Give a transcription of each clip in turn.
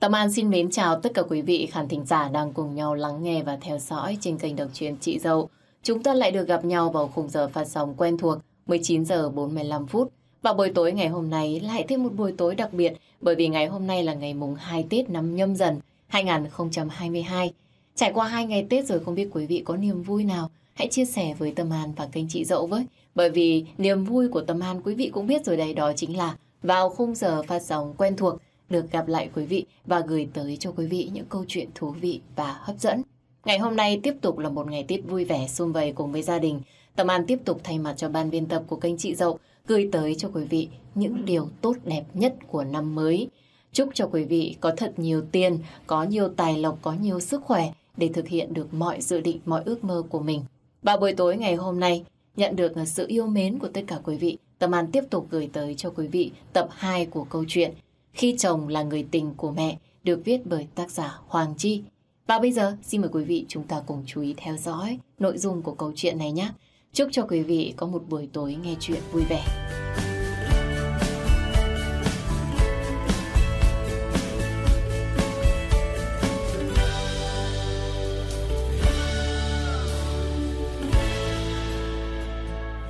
Tâm An xin mến chào tất cả quý vị khán thính giả đang cùng nhau lắng nghe và theo dõi trên kênh độc truyền Chị Dâu. Chúng ta lại được gặp nhau vào khung giờ phát sóng quen thuộc 19 giờ 45 phút. Và buổi tối ngày hôm nay lại thêm một buổi tối đặc biệt, bởi vì ngày hôm nay là ngày mùng 2 Tết năm nhâm dần 2022. Trải qua hai ngày Tết rồi không biết quý vị có niềm vui nào hãy chia sẻ với Tâm An và kênh chị Dậu với. Bởi vì niềm vui của Tâm An quý vị cũng biết rồi, đây đó chính là vào khung giờ phát sóng quen thuộc được gặp lại quý vị và gửi tới cho quý vị những câu chuyện thú vị và hấp dẫn. Ngày hôm nay tiếp tục là một ngày Tết vui vẻ xung vầy cùng với gia đình. Tâm An tiếp tục thay mặt cho ban biên tập của kênh Chị Dậu gửi tới cho quý vị những điều tốt đẹp nhất của năm mới. Chúc cho quý vị có thật nhiều tiền, có nhiều tài lộc, có nhiều sức khỏe để thực hiện được mọi dự định, mọi ước mơ của mình. Và buổi tối ngày hôm nay, nhận được sự yêu mến của tất cả quý vị, Tâm An tiếp tục gửi tới cho quý vị tập 2 của câu chuyện khi chồng là người tình của mẹ được viết bởi tác giả Hoàng Chi. Và bây giờ, xin mời quý vị chúng ta cùng chú ý theo dõi nội dung của câu chuyện này nhé. Chúc cho quý vị có một buổi tối nghe chuyện vui vẻ.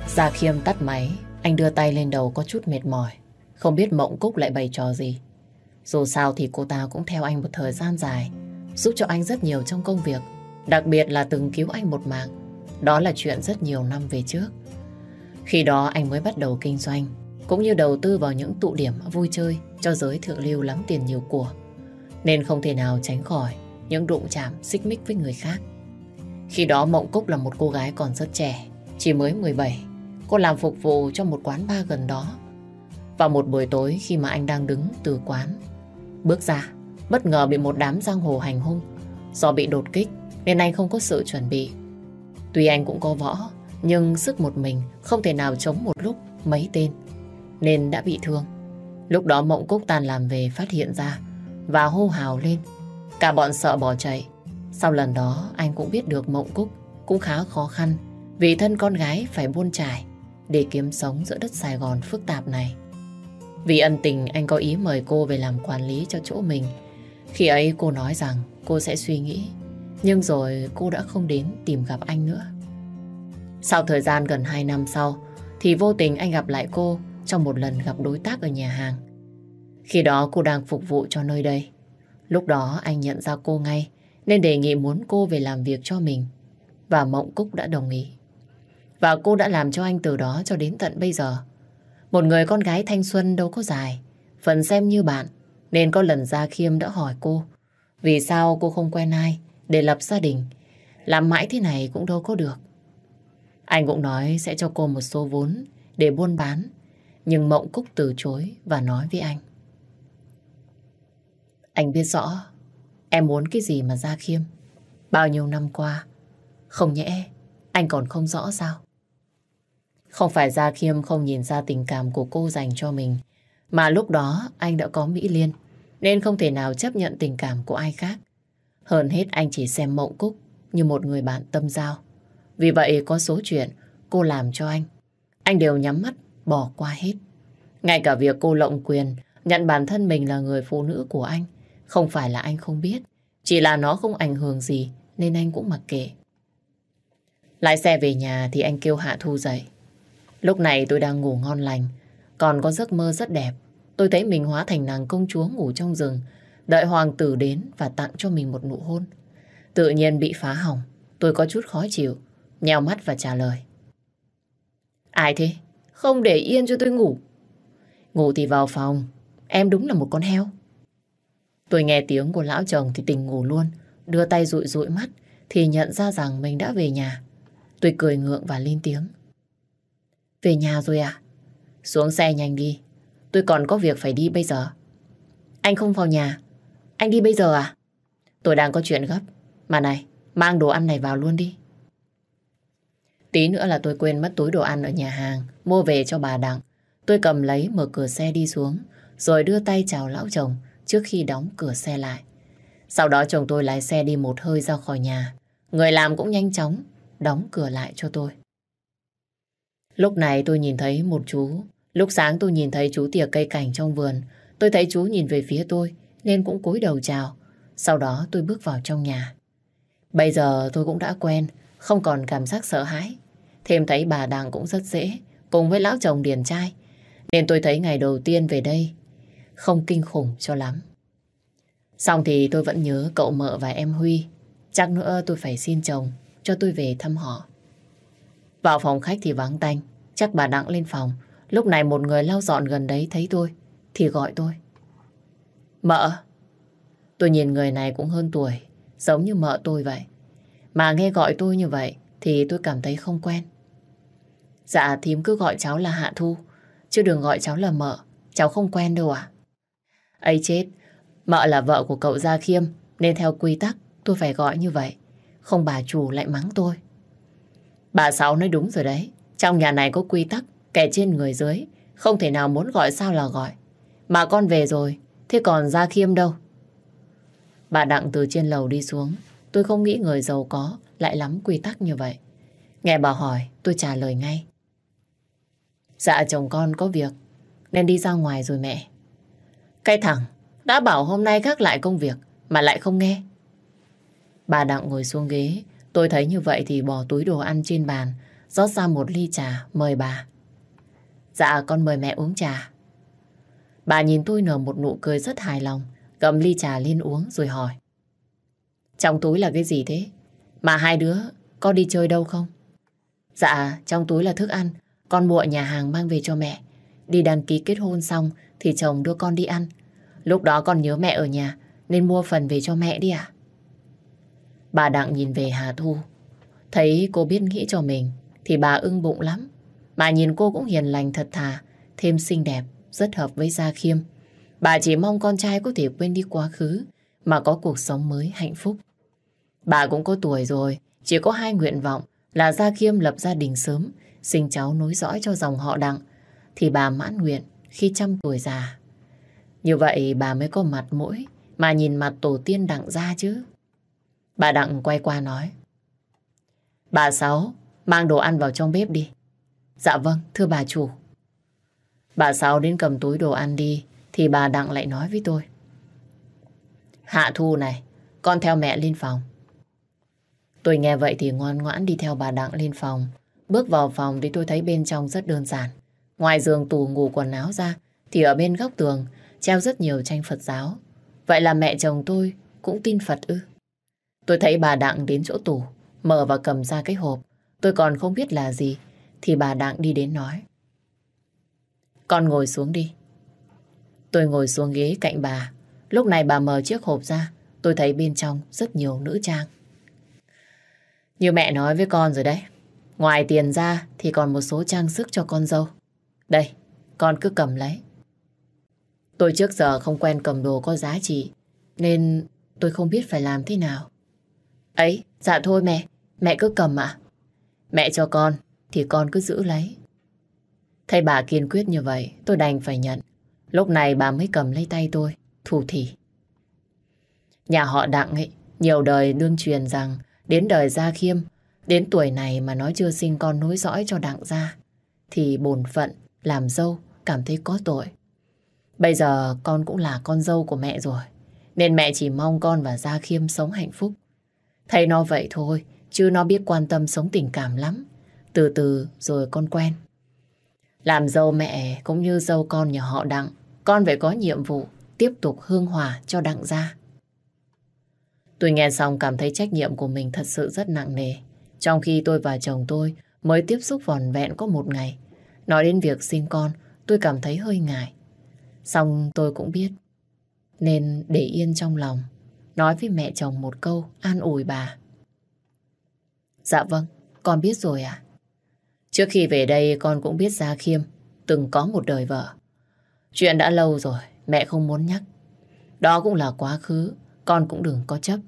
Gia Khiêm tắt máy, anh đưa tay lên đầu có chút mệt mỏi. Không biết Mộng Cúc lại bày trò gì. Dù sao thì cô ta cũng theo anh một thời gian dài, giúp cho anh rất nhiều trong công việc, đặc biệt là từng cứu anh một mạng. Đó là chuyện rất nhiều năm về trước. Khi đó anh mới bắt đầu kinh doanh, cũng như đầu tư vào những tụ điểm vui chơi cho giới thượng lưu lắm tiền nhiều của. Nên không thể nào tránh khỏi những đụng chạm xích mích với người khác. Khi đó Mộng Cúc là một cô gái còn rất trẻ, chỉ mới 17. Cô làm phục vụ cho một quán bar gần đó. Vào một buổi tối khi mà anh đang đứng từ quán, bước ra, bất ngờ bị một đám giang hồ hành hung. Do bị đột kích nên anh không có sự chuẩn bị. Tuy anh cũng có võ, nhưng sức một mình không thể nào chống một lúc mấy tên, nên đã bị thương. Lúc đó Mộng Cúc tan làm về phát hiện ra và hô hào lên. Cả bọn sợ bỏ chạy. Sau lần đó anh cũng biết được Mộng Cúc cũng khá khó khăn vì thân con gái phải buôn trải để kiếm sống giữa đất Sài Gòn phức tạp này. Vì ân tình anh có ý mời cô về làm quản lý cho chỗ mình. Khi ấy cô nói rằng cô sẽ suy nghĩ, nhưng rồi cô đã không đến tìm gặp anh nữa. Sau thời gian gần 2 năm sau, thì vô tình anh gặp lại cô trong một lần gặp đối tác ở nhà hàng. Khi đó cô đang phục vụ cho nơi đây. Lúc đó anh nhận ra cô ngay, nên đề nghị muốn cô về làm việc cho mình. Và Mộng Cúc đã đồng ý. Và cô đã làm cho anh từ đó cho đến tận bây giờ. Một người con gái thanh xuân đâu có dài, phần xem như bạn, nên có lần Gia Khiêm đã hỏi cô, vì sao cô không quen ai để lập gia đình, làm mãi thế này cũng đâu có được. Anh cũng nói sẽ cho cô một số vốn để buôn bán, nhưng Mộng Cúc từ chối và nói với anh. Anh biết rõ em muốn cái gì mà Gia Khiêm. Bao nhiêu năm qua, không nhẽ anh còn không rõ sao? Không phải Gia Khiêm không nhìn ra tình cảm của cô dành cho mình, mà lúc đó anh đã có Mỹ Liên, nên không thể nào chấp nhận tình cảm của ai khác. Hơn hết anh chỉ xem Mộng Cúc như một người bạn tâm giao. Vì vậy có số chuyện cô làm cho anh, anh đều nhắm mắt bỏ qua hết. Ngay cả việc cô lộng quyền, nhận bản thân mình là người phụ nữ của anh, không phải là anh không biết, chỉ là nó không ảnh hưởng gì nên anh cũng mặc kệ. Lái xe về nhà thì anh kêu Hạ Thu dậy. Lúc này tôi đang ngủ ngon lành, còn có giấc mơ rất đẹp. Tôi thấy mình hóa thành nàng công chúa ngủ trong rừng, đợi hoàng tử đến và tặng cho mình một nụ hôn. Tự nhiên bị phá hỏng, tôi có chút khó chịu, nheo mắt và trả lời. Ai thế? Không để yên cho tôi ngủ. Ngủ thì vào phòng, em đúng là một con heo. Tôi nghe tiếng của lão chồng thì tỉnh ngủ luôn, đưa tay rụi rụi mắt thì nhận ra rằng mình đã về nhà. Tôi cười ngượng và lên tiếng. Về nhà rồi à? Xuống xe nhanh đi. Tôi còn có việc phải đi bây giờ. Anh không vào nhà. Anh đi bây giờ à? Tôi đang có chuyện gấp. Mà này, mang đồ ăn này vào luôn đi. Tí nữa là tôi quên mất túi đồ ăn ở nhà hàng, mua về cho bà Đặng. Tôi cầm lấy mở cửa xe đi xuống, rồi đưa tay chào lão chồng trước khi đóng cửa xe lại. Sau đó chồng tôi lái xe đi một hơi ra khỏi nhà. Người làm cũng nhanh chóng đóng cửa lại cho tôi. Lúc này tôi nhìn thấy một chú. Lúc sáng tôi nhìn thấy chú tỉa cây cảnh trong vườn. Tôi thấy chú nhìn về phía tôi nên cũng cúi đầu chào. Sau đó tôi bước vào trong nhà. Bây giờ tôi cũng đã quen, không còn cảm giác sợ hãi. Thêm thấy bà đàng cũng rất dễ, cùng với lão chồng điền trai. Nên tôi thấy ngày đầu tiên về đây không kinh khủng cho lắm. Xong thì tôi vẫn nhớ cậu mợ và em Huy. Chắc nữa tôi phải xin chồng cho tôi về thăm họ. Vào phòng khách thì vắng tanh. Chắc bà Đặng lên phòng. Lúc này một người lau dọn gần đấy thấy tôi thì gọi tôi. Mợ. Tôi nhìn người này cũng hơn tuổi, giống như mợ tôi vậy. Mà nghe gọi tôi như vậy thì tôi cảm thấy không quen. Dạ thím cứ gọi cháu là Hạ Thu, chứ đừng gọi cháu là mợ. Cháu không quen đâu à? ấy chết, mợ là vợ của cậu Gia Khiêm, nên theo quy tắc tôi phải gọi như vậy. Không bà chủ lại mắng tôi. Bà Sáu nói đúng rồi đấy. Trong nhà này có quy tắc, kẻ trên người dưới. Không thể nào muốn gọi sao là gọi. Mà con về rồi, thế còn Gia Khiêm đâu? Bà Đặng từ trên lầu đi xuống. Tôi không nghĩ người giàu có lại lắm quy tắc như vậy. Nghe bà hỏi, tôi trả lời ngay. Dạ chồng con có việc, nên đi ra ngoài rồi mẹ. Cái thằng, đã bảo hôm nay gác lại công việc, mà lại không nghe. Bà Đặng ngồi xuống ghế, tôi thấy như vậy thì bỏ túi đồ ăn trên bàn, rót ra một ly trà, mời bà. Dạ, con mời mẹ uống trà. Bà nhìn tôi nở một nụ cười rất hài lòng, cầm ly trà lên uống rồi hỏi. Trong túi là cái gì thế? Mà hai đứa có đi chơi đâu không? Dạ, trong túi là thức ăn, con mua nhà hàng mang về cho mẹ. Đi đăng ký kết hôn xong thì chồng đưa con đi ăn. Lúc đó con nhớ mẹ ở nhà nên mua phần về cho mẹ đi à? Bà Đặng nhìn về Hà Thu. Thấy cô biết nghĩ cho mình thì bà ưng bụng lắm. Mà nhìn cô cũng hiền lành thật thà, thêm xinh đẹp, rất hợp với Gia Khiêm. Bà chỉ mong con trai có thể quên đi quá khứ mà có cuộc sống mới hạnh phúc. Bà cũng có tuổi rồi, chỉ có hai nguyện vọng là Gia Khiêm lập gia đình sớm, sinh cháu nối dõi cho dòng họ Đặng, thì bà mãn nguyện khi trăm tuổi già. Như vậy bà mới có mặt mũi mà nhìn mặt tổ tiên Đặng ra chứ. Bà Đặng quay qua nói. Bà Sáu, mang đồ ăn vào trong bếp đi. Dạ vâng, thưa bà chủ. Bà Sáu đến cầm túi đồ ăn đi, thì bà Đặng lại nói với tôi. Hạ Thu này, con theo mẹ lên phòng. Tôi nghe vậy thì ngoan ngoãn đi theo bà Đặng lên phòng. Bước vào phòng thì tôi thấy bên trong rất đơn giản. Ngoài giường tủ ngủ quần áo ra, thì ở bên góc tường treo rất nhiều tranh Phật giáo. Vậy là mẹ chồng tôi cũng tin Phật ư? Tôi thấy bà Đặng đến chỗ tủ, mở và cầm ra cái hộp. Tôi còn không biết là gì, thì bà Đặng đi đến nói. Con ngồi xuống đi. Tôi ngồi xuống ghế cạnh bà. Lúc này bà mở chiếc hộp ra, tôi thấy bên trong rất nhiều nữ trang. Như mẹ nói với con rồi đấy, ngoài tiền ra thì còn một số trang sức cho con dâu. Đây, con cứ cầm lấy. Tôi trước giờ không quen cầm đồ có giá trị, nên tôi không biết phải làm thế nào. Ấy, dạ thôi mẹ, mẹ cứ cầm ạ. Mẹ cho con, thì con cứ giữ lấy. Thấy bà kiên quyết như vậy, tôi đành phải nhận. Lúc này bà mới cầm lấy tay tôi, thủ thỉ. Nhà họ Đặng ấy, nhiều đời đương truyền rằng đến đời Gia Khiêm, đến tuổi này mà nói chưa sinh con nối dõi cho Đặng Gia, thì bổn phận, làm dâu, cảm thấy có tội. Bây giờ con cũng là con dâu của mẹ rồi, nên mẹ chỉ mong con và Gia Khiêm sống hạnh phúc. Thấy nó vậy thôi, chứ nó biết quan tâm sống tình cảm lắm. Từ từ rồi con quen. Làm dâu mẹ cũng như dâu con nhà họ Đặng, con phải có nhiệm vụ tiếp tục hương hòa cho Đặng gia. Tôi nghe xong cảm thấy trách nhiệm của mình thật sự rất nặng nề. Trong khi tôi và chồng tôi mới tiếp xúc vòn vẹn có một ngày. Nói đến việc sinh con, tôi cảm thấy hơi ngại. Xong tôi cũng biết, nên để yên trong lòng, nói với mẹ chồng một câu an ủi bà. Dạ vâng, con biết rồi ạ. Trước khi về đây con cũng biết Gia Khiêm từng có một đời vợ. Chuyện đã lâu rồi, mẹ không muốn nhắc. Đó cũng là quá khứ, con cũng đừng có chấp.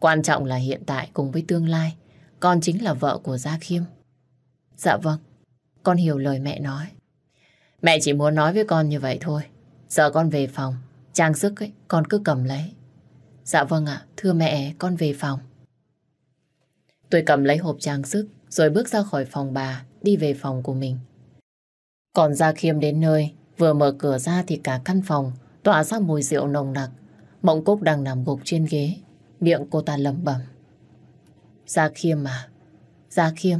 Quan trọng là hiện tại cùng với tương lai, con chính là vợ của Gia Khiêm. Dạ vâng, con hiểu lời mẹ nói. Mẹ chỉ muốn nói với con như vậy thôi. Giờ con về phòng, trang sức ấy, con cứ cầm lấy. Dạ vâng ạ, thưa mẹ, con về phòng. Tôi cầm lấy hộp trang sức, rồi bước ra khỏi phòng bà, đi về phòng của mình. Còn Gia Khiêm đến nơi, vừa mở cửa ra thì cả căn phòng tỏa ra mùi rượu nồng nặc. Mộng Cúc đang nằm gục trên ghế, miệng cô ta lẩm bẩm. Gia Khiêm à, Gia Khiêm.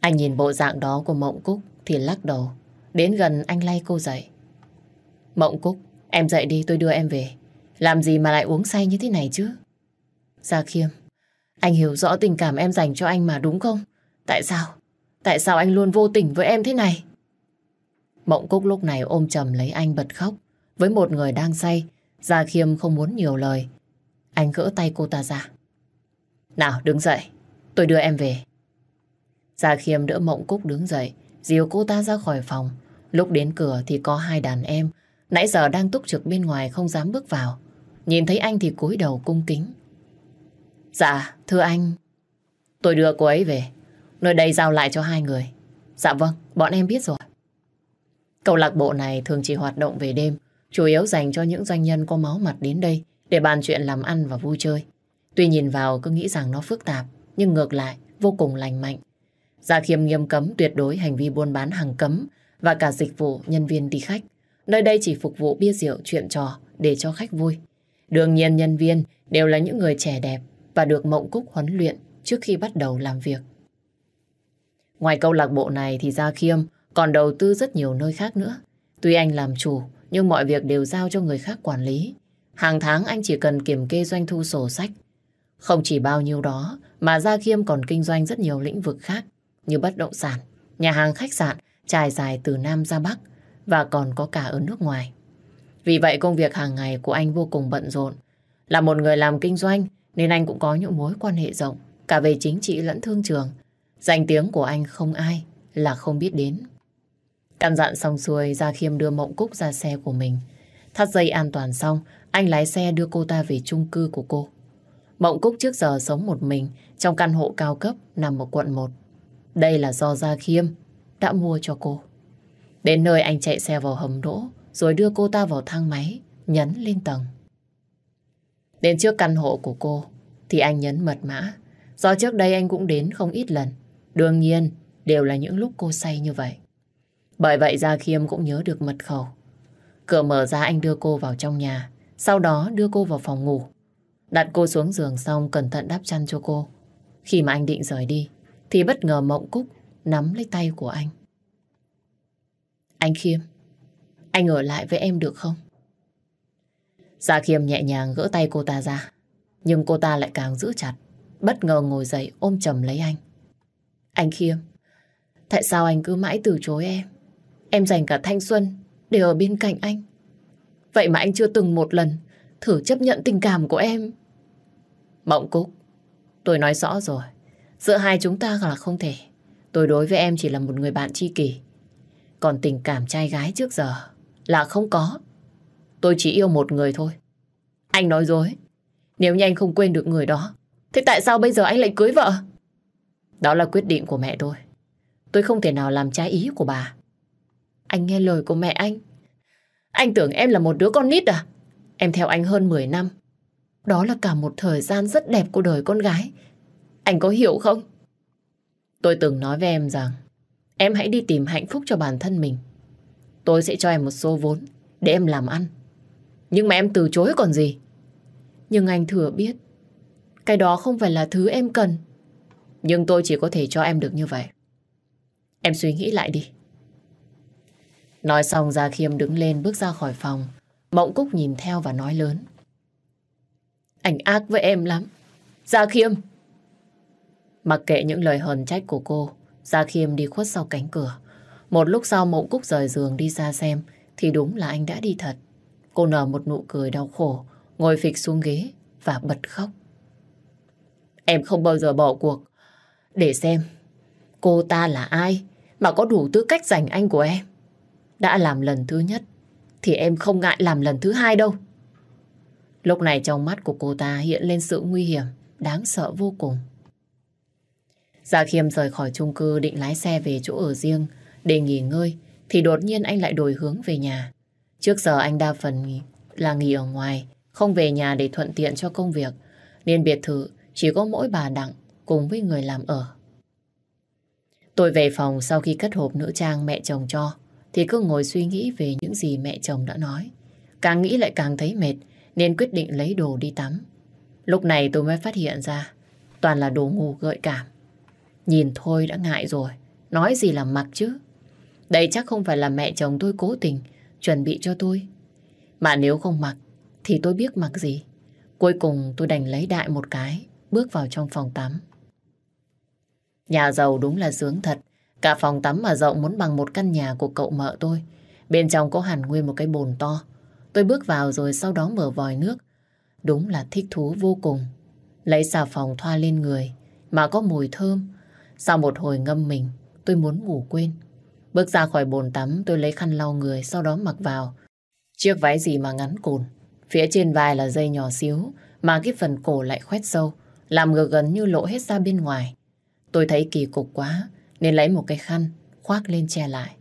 Anh nhìn bộ dạng đó của Mộng Cúc thì lắc đầu. Đến gần anh lay cô dậy. Mộng Cúc, em dậy đi tôi đưa em về. Làm gì mà lại uống say như thế này chứ? Gia Khiêm, anh hiểu rõ tình cảm em dành cho anh mà đúng không? Tại sao? Tại sao anh luôn vô tình với em thế này? Mộng Cúc lúc này ôm chầm lấy anh bật khóc. Với một người đang say, Gia Khiêm không muốn nhiều lời. Anh gỡ tay cô ta ra. Nào đứng dậy, tôi đưa em về. Gia Khiêm đỡ Mộng Cúc đứng dậy, dìu cô ta ra khỏi phòng. Lúc đến cửa thì có hai đàn em, nãy giờ đang túc trực bên ngoài không dám bước vào. Nhìn thấy anh thì cúi đầu cung kính. Dạ, thưa anh. Tôi đưa cô ấy về. Nơi đây giao lại cho hai người. Dạ vâng, bọn em biết rồi. Câu lạc bộ này thường chỉ hoạt động về đêm, chủ yếu dành cho những doanh nhân có máu mặt đến đây để bàn chuyện làm ăn và vui chơi. Tuy nhìn vào cứ nghĩ rằng nó phức tạp, nhưng ngược lại vô cùng lành mạnh. Gia Khiêm nghiêm cấm tuyệt đối hành vi buôn bán hàng cấm và cả dịch vụ nhân viên đi khách. Nơi đây chỉ phục vụ bia rượu chuyện trò để cho khách vui. Đương nhiên nhân viên đều là những người trẻ đẹp và được Mộng Cúc huấn luyện trước khi bắt đầu làm việc. Ngoài câu lạc bộ này thì Gia Khiêm còn đầu tư rất nhiều nơi khác nữa. Tuy anh làm chủ, nhưng mọi việc đều giao cho người khác quản lý. Hàng tháng anh chỉ cần kiểm kê doanh thu sổ sách. Không chỉ bao nhiêu đó, mà Gia Khiêm còn kinh doanh rất nhiều lĩnh vực khác, như bất động sản, nhà hàng khách sạn, trải dài từ Nam ra Bắc, và còn có cả ở nước ngoài. Vì vậy công việc hàng ngày của anh vô cùng bận rộn. Là một người làm kinh doanh, nên anh cũng có những mối quan hệ rộng, cả về chính trị lẫn thương trường. Danh tiếng của anh không ai là không biết đến. Căn dặn xong xuôi, Gia Khiêm đưa Mộng Cúc ra xe của mình. Thắt dây an toàn xong, anh lái xe đưa cô ta về chung cư của cô. Mộng Cúc trước giờ sống một mình trong căn hộ cao cấp nằm ở quận 1. Đây là do Gia Khiêm đã mua cho cô. Đến nơi anh chạy xe vào hầm đỗ rồi đưa cô ta vào thang máy, nhấn lên tầng. Đến trước căn hộ của cô thì anh nhấn mật mã. Do trước đây anh cũng đến không ít lần. Đương nhiên đều là những lúc cô say như vậy. Bởi vậy Gia Khiêm cũng nhớ được mật khẩu. Cửa mở ra anh đưa cô vào trong nhà, sau đó đưa cô vào phòng ngủ. Đặt cô xuống giường xong cẩn thận đắp chăn cho cô. Khi mà anh định rời đi, thì bất ngờ Mộng Cúc nắm lấy tay của anh. Anh Khiêm, anh ở lại với em được không? Gia Khiêm nhẹ nhàng gỡ tay cô ta ra, nhưng cô ta lại càng giữ chặt, bất ngờ ngồi dậy ôm chầm lấy anh. Anh Khiêm, tại sao anh cứ mãi từ chối em? Em dành cả thanh xuân để ở bên cạnh anh. Vậy mà anh chưa từng một lần thử chấp nhận tình cảm của em. Mộng Cúc, tôi nói rõ rồi. Giữa hai chúng ta là không thể. Tôi đối với em chỉ là một người bạn tri kỷ. Còn tình cảm trai gái trước giờ là không có. Tôi chỉ yêu một người thôi. Anh nói dối. Nếu như anh không quên được người đó, thế tại sao bây giờ anh lại cưới vợ? Đó là quyết định của mẹ tôi. Tôi không thể nào làm trái ý của bà. Anh nghe lời của mẹ anh. Anh tưởng em là một đứa con nít à? Em theo anh hơn 10 năm. Đó là cả một thời gian rất đẹp của đời con gái. Anh có hiểu không? Tôi từng nói với em rằng em hãy đi tìm hạnh phúc cho bản thân mình. Tôi sẽ cho em một số vốn để em làm ăn. Nhưng mà em từ chối còn gì. Nhưng anh thừa biết cái đó không phải là thứ em cần. Nhưng tôi chỉ có thể cho em được như vậy. Em suy nghĩ lại đi. Nói xong Gia Khiêm đứng lên bước ra khỏi phòng. Mộng Cúc nhìn theo và nói lớn. Anh ác với em lắm. Gia Khiêm. Mặc kệ những lời hờn trách của cô, Gia Khiêm đi khuất sau cánh cửa. Một lúc sau Mộng Cúc rời giường đi ra xem thì đúng là anh đã đi thật. Cô nở một nụ cười đau khổ, ngồi phịch xuống ghế và bật khóc. Em không bao giờ bỏ cuộc. Để xem cô ta là ai mà có đủ tư cách giành anh của em. Đã làm lần thứ nhất thì em không ngại làm lần thứ hai đâu. Lúc này trong mắt của cô ta hiện lên sự nguy hiểm, đáng sợ vô cùng. Gia Khiêm rời khỏi chung cư định lái xe về chỗ ở riêng để nghỉ ngơi thì đột nhiên anh lại đổi hướng về nhà. Trước giờ anh đa phần là nghỉ ở ngoài, không về nhà để thuận tiện cho công việc, nên biệt thự chỉ có mỗi bà Đặng cùng với người làm ở. Tôi về phòng sau khi cất hộp nữ trang mẹ chồng cho, thì cứ ngồi suy nghĩ về những gì mẹ chồng đã nói. Càng nghĩ lại càng thấy mệt, nên quyết định lấy đồ đi tắm. Lúc này tôi mới phát hiện ra toàn là đồ ngủ gợi cảm. Nhìn thôi đã ngại rồi, nói gì là mặc chứ. Đây chắc không phải là mẹ chồng tôi cố tình chuẩn bị cho tôi. Mà nếu không mặc thì tôi biết mặc gì. Cuối cùng tôi đành lấy đại một cái, bước vào trong phòng tắm. Nhà giàu đúng là sướng thật. Cả phòng tắm mà rộng muốn bằng một căn nhà của cậu mợ tôi. Bên trong có hẳn nguyên một cái bồn to. Tôi bước vào rồi sau đó mở vòi nước. Đúng là thích thú vô cùng. Lấy xà phòng thoa lên người mà có mùi thơm. Sau một hồi ngâm mình, tôi muốn ngủ quên. Bước ra khỏi bồn tắm, tôi lấy khăn lau người, sau đó mặc vào. Chiếc váy gì mà ngắn cùn. Phía trên vai là dây nhỏ xíu, mà cái phần cổ lại khoét sâu, làm ngược gần như lộ hết ra bên ngoài. Tôi thấy kỳ cục quá, nên lấy một cái khăn, khoác lên che lại.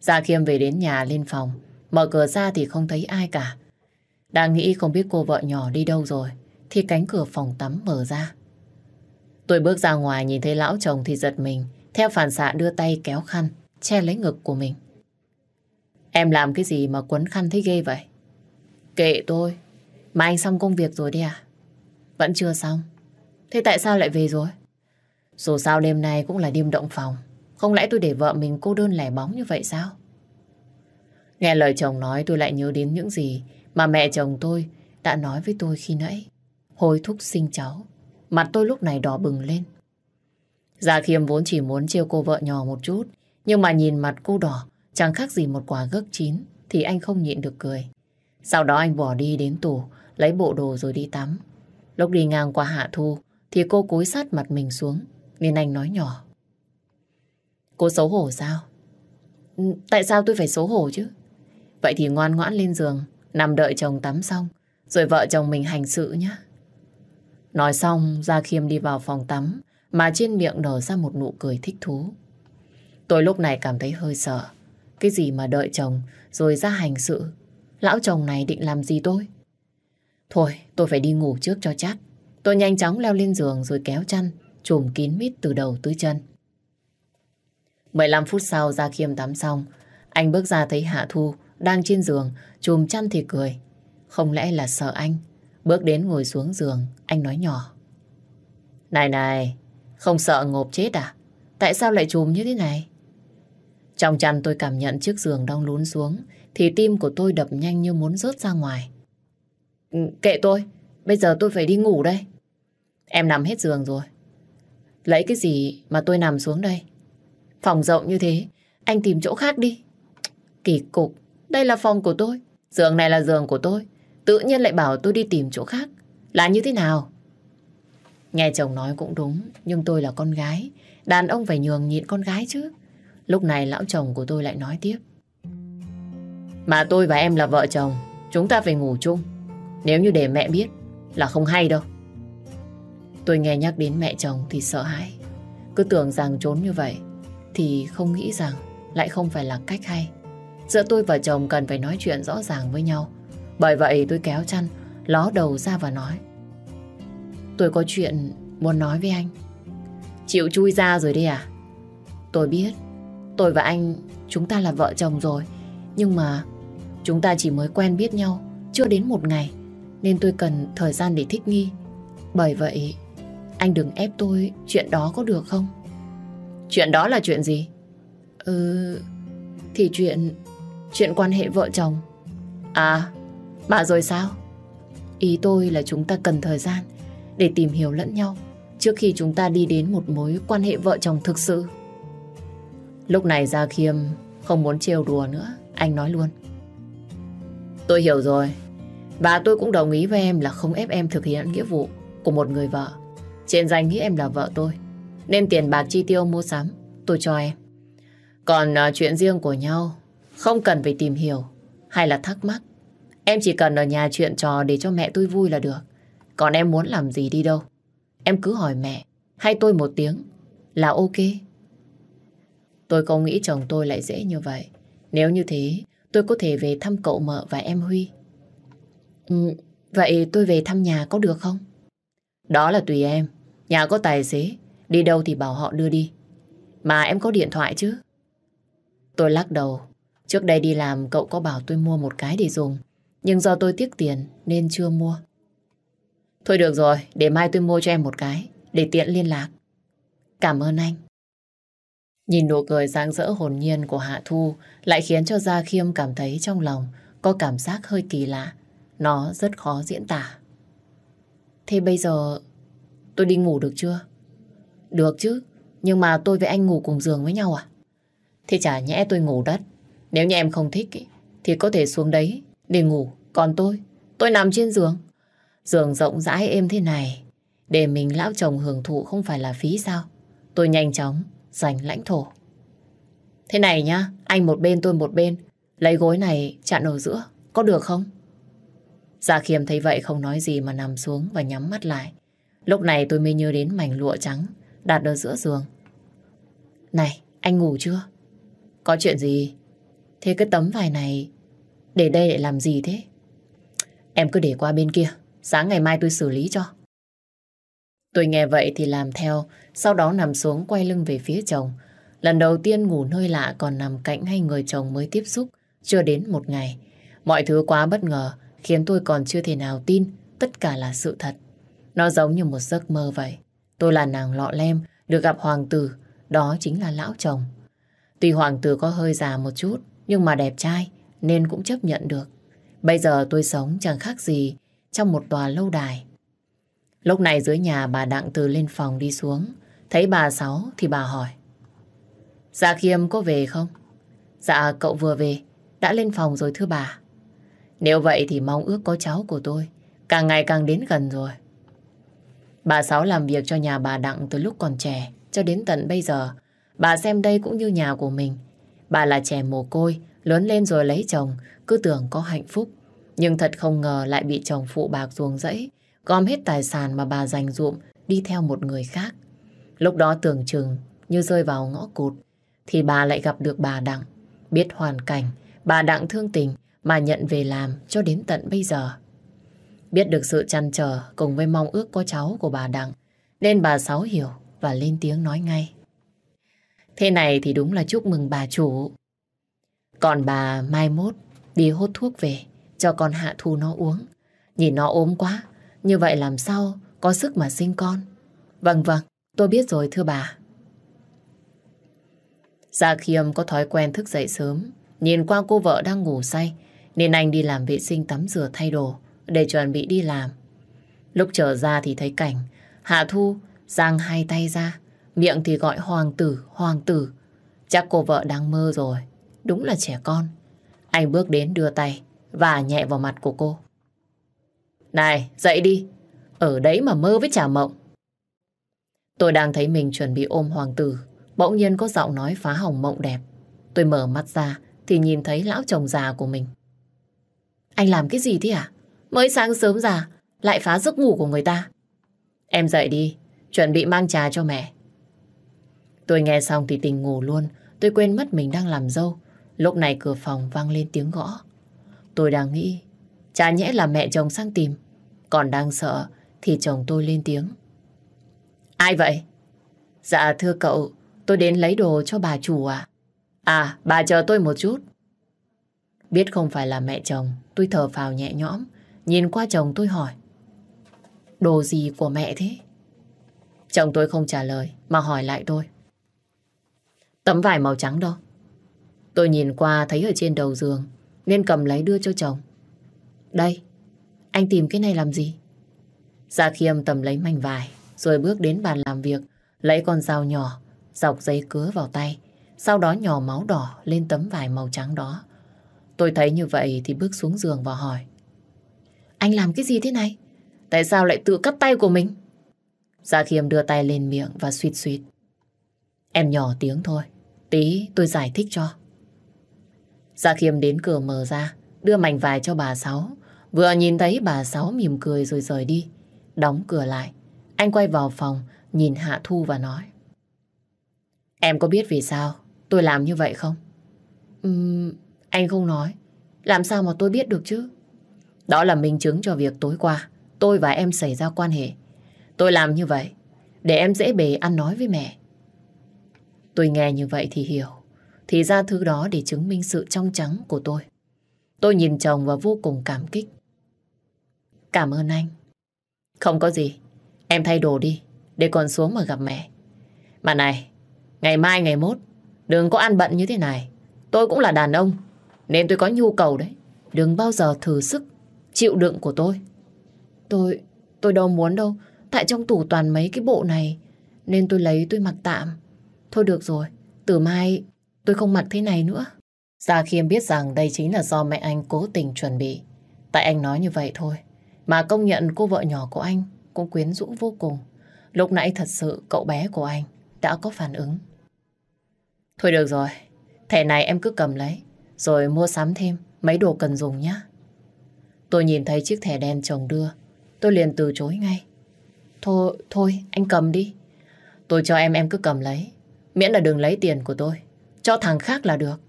Dạ Gia Khiêm về đến nhà lên phòng, mở cửa ra thì không thấy ai cả. Đang nghĩ không biết cô vợ nhỏ đi đâu rồi, thì cánh cửa phòng tắm mở ra. Tôi bước ra ngoài nhìn thấy lão chồng thì giật mình, theo phản xạ đưa tay kéo khăn che lấy ngực của mình. Em làm cái gì mà quấn khăn thấy ghê vậy? Kệ tôi. Mà anh xong công việc rồi đi à? Vẫn chưa xong. Thế tại sao lại về rồi? Dù sao đêm nay cũng là đêm động phòng. Không lẽ tôi để vợ mình cô đơn lẻ bóng như vậy sao? Nghe lời chồng nói tôi lại nhớ đến những gì mà mẹ chồng tôi đã nói với tôi khi nãy. Hối thúc sinh cháu. Mặt tôi lúc này đỏ bừng lên. Gia Khiêm vốn chỉ muốn trêu cô vợ nhỏ một chút. Nhưng mà nhìn mặt cô đỏ chẳng khác gì một quả gấc chín thì anh không nhịn được cười. Sau đó anh bỏ đi đến tủ lấy bộ đồ rồi đi tắm. Lúc đi ngang qua Hạ Thu thì cô cúi sát mặt mình xuống nên anh nói nhỏ. Cô xấu hổ sao? Ừ, tại sao tôi phải xấu hổ chứ? Vậy thì ngoan ngoãn lên giường, nằm đợi chồng tắm xong, rồi vợ chồng mình hành sự nhé. Nói xong, Gia Khiêm đi vào phòng tắm, mà trên miệng nở ra một nụ cười thích thú. Tôi lúc này cảm thấy hơi sợ. Cái gì mà đợi chồng, rồi ra hành sự. Lão chồng này định làm gì tôi? Thôi, tôi phải đi ngủ trước cho chắc. Tôi nhanh chóng leo lên giường rồi kéo chăn, trùm kín mít từ đầu tới chân. 15 phút sau ra khiêm tắm xong, anh bước ra thấy Hạ Thu đang trên giường, trùm chăn thì cười. Không lẽ là sợ anh? Bước đến ngồi xuống giường, anh nói nhỏ. Này này, không sợ ngộp chết à? Tại sao lại trùm như thế này? Trong chăn tôi cảm nhận chiếc giường đang lún xuống, thì tim của tôi đập nhanh như muốn rớt ra ngoài. Ừ, kệ tôi, bây giờ tôi phải đi ngủ đây. Em nằm hết giường rồi. Lấy cái gì mà tôi nằm xuống đây? Phòng rộng như thế, anh tìm chỗ khác đi. Kỳ cục, đây là phòng của tôi. Giường này là giường của tôi. Tự nhiên lại bảo tôi đi tìm chỗ khác. Là như thế nào? Nghe chồng nói cũng đúng, nhưng tôi là con gái. Đàn ông phải nhường nhịn con gái chứ. Lúc này lão chồng của tôi lại nói tiếp. Mà tôi và em là vợ chồng, chúng ta phải ngủ chung. Nếu như để mẹ biết là không hay đâu. Tôi nghe nhắc đến mẹ chồng thì sợ hãi. Cứ tưởng rằng trốn như vậy thì không nghĩ rằng lại không phải là cách hay. Giữa tôi và chồng cần phải nói chuyện rõ ràng với nhau. Bởi vậy tôi kéo chăn, ló đầu ra và nói. Tôi có chuyện muốn nói với anh. Chịu chui ra rồi đi à? Tôi biết, tôi và anh chúng ta là vợ chồng rồi. Nhưng mà chúng ta chỉ mới quen biết nhau, chưa đến một ngày. Nên tôi cần thời gian để thích nghi. Bởi vậy, anh đừng ép tôi chuyện đó có được không? Chuyện đó là chuyện gì? Ừ, thì chuyện... Chuyện quan hệ vợ chồng. À, mà rồi sao? Ý tôi là chúng ta cần thời gian để tìm hiểu lẫn nhau trước khi chúng ta đi đến một mối quan hệ vợ chồng thực sự. Lúc này Gia Khiêm không muốn trêu đùa nữa, anh nói luôn. Tôi hiểu rồi, và tôi cũng đồng ý với em là không ép em thực hiện nghĩa vụ của một người vợ. Trên danh nghĩa em là vợ tôi, nên tiền bạc chi tiêu mua sắm tôi cho em. Còn uh, chuyện riêng của nhau không cần phải tìm hiểu hay là thắc mắc. Em chỉ cần ở nhà chuyện trò để cho mẹ tôi vui là được. Còn em muốn làm gì đi đâu. Em cứ hỏi mẹ hay tôi một tiếng là ok. Tôi không nghĩ chồng tôi lại dễ như vậy. Nếu như thế, tôi có thể về thăm cậu mợ và em Huy. Ừ, vậy tôi về thăm nhà có được không? Đó là tùy em. Nhà có tài xế, đi đâu thì bảo họ đưa đi. Mà em có điện thoại chứ? Tôi lắc đầu. Trước đây đi làm cậu có bảo tôi mua một cái để dùng. Nhưng do tôi tiếc tiền nên chưa mua. Thôi được rồi, để mai tôi mua cho em một cái, để tiện liên lạc. Cảm ơn anh. Nhìn nụ cười sáng rỡ hồn nhiên của Hạ Thu lại khiến cho Gia Khiêm cảm thấy trong lòng có cảm giác hơi kỳ lạ. Nó rất khó diễn tả. Thế bây giờ tôi đi ngủ được chưa? Được chứ, nhưng mà tôi với anh ngủ cùng giường với nhau à? Thì chả nhẽ tôi ngủ đất. Nếu như em không thích ý, thì có thể xuống đấy để ngủ. Còn tôi, tôi nằm trên giường. Giường rộng rãi êm thế này, để mình lão chồng hưởng thụ không phải là phí sao? Tôi nhanh chóng giành lãnh thổ. Thế này nhá, anh một bên tôi một bên, lấy gối này chặn ở giữa, có được không? Dạ khiêm thấy vậy không nói gì mà nằm xuống và nhắm mắt lại. Lúc này tôi mới nhớ đến mảnh lụa trắng đặt ở giữa giường. Này, anh ngủ chưa? Có chuyện gì? Thế cái tấm vải này để đây để làm gì thế? Em cứ để qua bên kia, sáng ngày mai tôi xử lý cho. Tôi nghe vậy thì làm theo, sau đó nằm xuống quay lưng về phía chồng. Lần đầu tiên ngủ nơi lạ còn nằm cạnh hai người chồng mới tiếp xúc, chưa đến một ngày. Mọi thứ quá bất ngờ, khiến tôi còn chưa thể nào tin tất cả là sự thật. Nó giống như một giấc mơ vậy. Tôi là nàng lọ lem, được gặp hoàng tử, đó chính là lão chồng. Tuy hoàng tử có hơi già một chút, nhưng mà đẹp trai, nên cũng chấp nhận được. Bây giờ tôi sống chẳng khác gì trong một tòa lâu đài. Lúc này dưới nhà bà Đặng từ lên phòng đi xuống, thấy bà Sáu thì bà hỏi. Dạ Khiêm có về không? Dạ cậu vừa về, đã lên phòng rồi thưa bà. Nếu vậy thì mong ước có cháu của tôi, càng ngày càng đến gần rồi. Bà Sáu làm việc cho nhà bà Đặng từ lúc còn trẻ cho đến tận bây giờ. Bà xem đây cũng như nhà của mình. Bà là trẻ mồ côi, lớn lên rồi lấy chồng, cứ tưởng có hạnh phúc. Nhưng thật không ngờ lại bị chồng phụ bạc ruồng rẫy, gom hết tài sản mà bà dành dụm đi theo một người khác. Lúc đó tưởng chừng như rơi vào ngõ cụt, thì bà lại gặp được bà Đặng. Biết hoàn cảnh, bà Đặng thương tình mà nhận về làm cho đến tận bây giờ. Biết được sự chăn trở cùng với mong ước có cháu của bà Đặng, nên bà Sáu hiểu và lên tiếng nói ngay. Thế này thì đúng là chúc mừng bà chủ. Còn bà mai mốt đi hốt thuốc về cho con Hạ Thu nó uống. Nhìn nó ốm quá, như vậy làm sao có sức mà sinh con. Vâng vâng, tôi biết rồi thưa bà. Gia Khiêm có thói quen thức dậy sớm, nhìn qua cô vợ đang ngủ say, nên anh đi làm vệ sinh tắm rửa thay đồ để chuẩn bị đi làm. Lúc trở ra thì thấy cảnh Hạ Thu giang hai tay ra, miệng thì gọi hoàng tử, hoàng tử. Chắc cô vợ đang mơ rồi, đúng là trẻ con. Anh bước đến đưa tay và nhẹ vào mặt của cô. Này, dậy đi, ở đấy mà mơ với trả mộng. Tôi đang thấy mình chuẩn bị ôm hoàng tử, bỗng nhiên có giọng nói phá hỏng mộng đẹp. Tôi mở mắt ra thì nhìn thấy lão chồng già của mình. Anh làm cái gì thế à? Mới sáng sớm ra, lại phá giấc ngủ của người ta. Em dậy đi, chuẩn bị mang trà cho mẹ. Tôi nghe xong thì tình ngủ luôn, tôi quên mất mình đang làm dâu. Lúc này cửa phòng vang lên tiếng gõ. Tôi đang nghĩ, chả nhẽ là mẹ chồng sang tìm. Còn đang sợ thì chồng tôi lên tiếng. Ai vậy? Dạ thưa cậu, tôi đến lấy đồ cho bà chủ à? À, bà chờ tôi một chút. Biết không phải là mẹ chồng, tôi thở phào nhẹ nhõm, nhìn qua chồng tôi hỏi. Đồ gì của mẹ thế? Chồng tôi không trả lời, mà hỏi lại tôi. Tấm vải màu trắng đâu? Tôi nhìn qua thấy ở trên đầu giường, nên cầm lấy đưa cho chồng. Đây, anh tìm cái này làm gì? Dạ Gia Khiêm tầm lấy mảnh vải, rồi bước đến bàn làm việc, lấy con dao nhỏ, dọc giấy cứa vào tay, sau đó nhỏ máu đỏ lên tấm vải màu trắng đó. Tôi thấy như vậy thì bước xuống giường và hỏi. Anh làm cái gì thế này? Tại sao lại tự cắt tay của mình? Dạ Gia Khiêm đưa tay lên miệng và suýt suýt. Em nhỏ tiếng thôi. Tí tôi giải thích cho. Dạ Gia Khiêm đến cửa mở ra, đưa mảnh vải cho bà Sáu. Vừa nhìn thấy bà Sáu mỉm cười rồi rời đi. Đóng cửa lại. Anh quay vào phòng, nhìn Hạ Thu và nói. Em có biết vì sao tôi làm như vậy không? Uhm, anh không nói. Làm sao mà tôi biết được chứ? Đó là minh chứng cho việc tối qua tôi và em xảy ra quan hệ. Tôi làm như vậy để em dễ bề ăn nói với mẹ. Tôi nghe như vậy thì hiểu. Thì ra thứ đó để chứng minh sự trong trắng của tôi. Tôi nhìn chồng và vô cùng cảm kích. Cảm ơn anh. Không có gì. Em thay đồ đi, để còn xuống mà gặp mẹ. Mà này, ngày mai ngày mốt, đừng có ăn bận như thế này. Tôi cũng là đàn ông, nên tôi có nhu cầu đấy. Đừng bao giờ thử sức, chịu đựng của tôi. Tôi, tôi đâu muốn đâu. Tại trong tủ toàn mấy cái bộ này, nên tôi lấy tôi mặc tạm. Thôi được rồi, từ mai tôi không mặc thế này nữa. Gia Khiêm biết rằng đây chính là do mẹ anh cố tình chuẩn bị. Tại anh nói như vậy thôi. Mà công nhận cô vợ nhỏ của anh cũng quyến rũ vô cùng. Lúc nãy thật sự cậu bé của anh đã có phản ứng. Thôi được rồi, thẻ này em cứ cầm lấy, rồi mua sắm thêm mấy đồ cần dùng nhé. Tôi nhìn thấy chiếc thẻ đen chồng đưa, tôi liền từ chối ngay. Thôi, thôi, anh cầm đi. Tôi cho em em cứ cầm lấy, miễn là đừng lấy tiền của tôi. Cho thằng khác là được.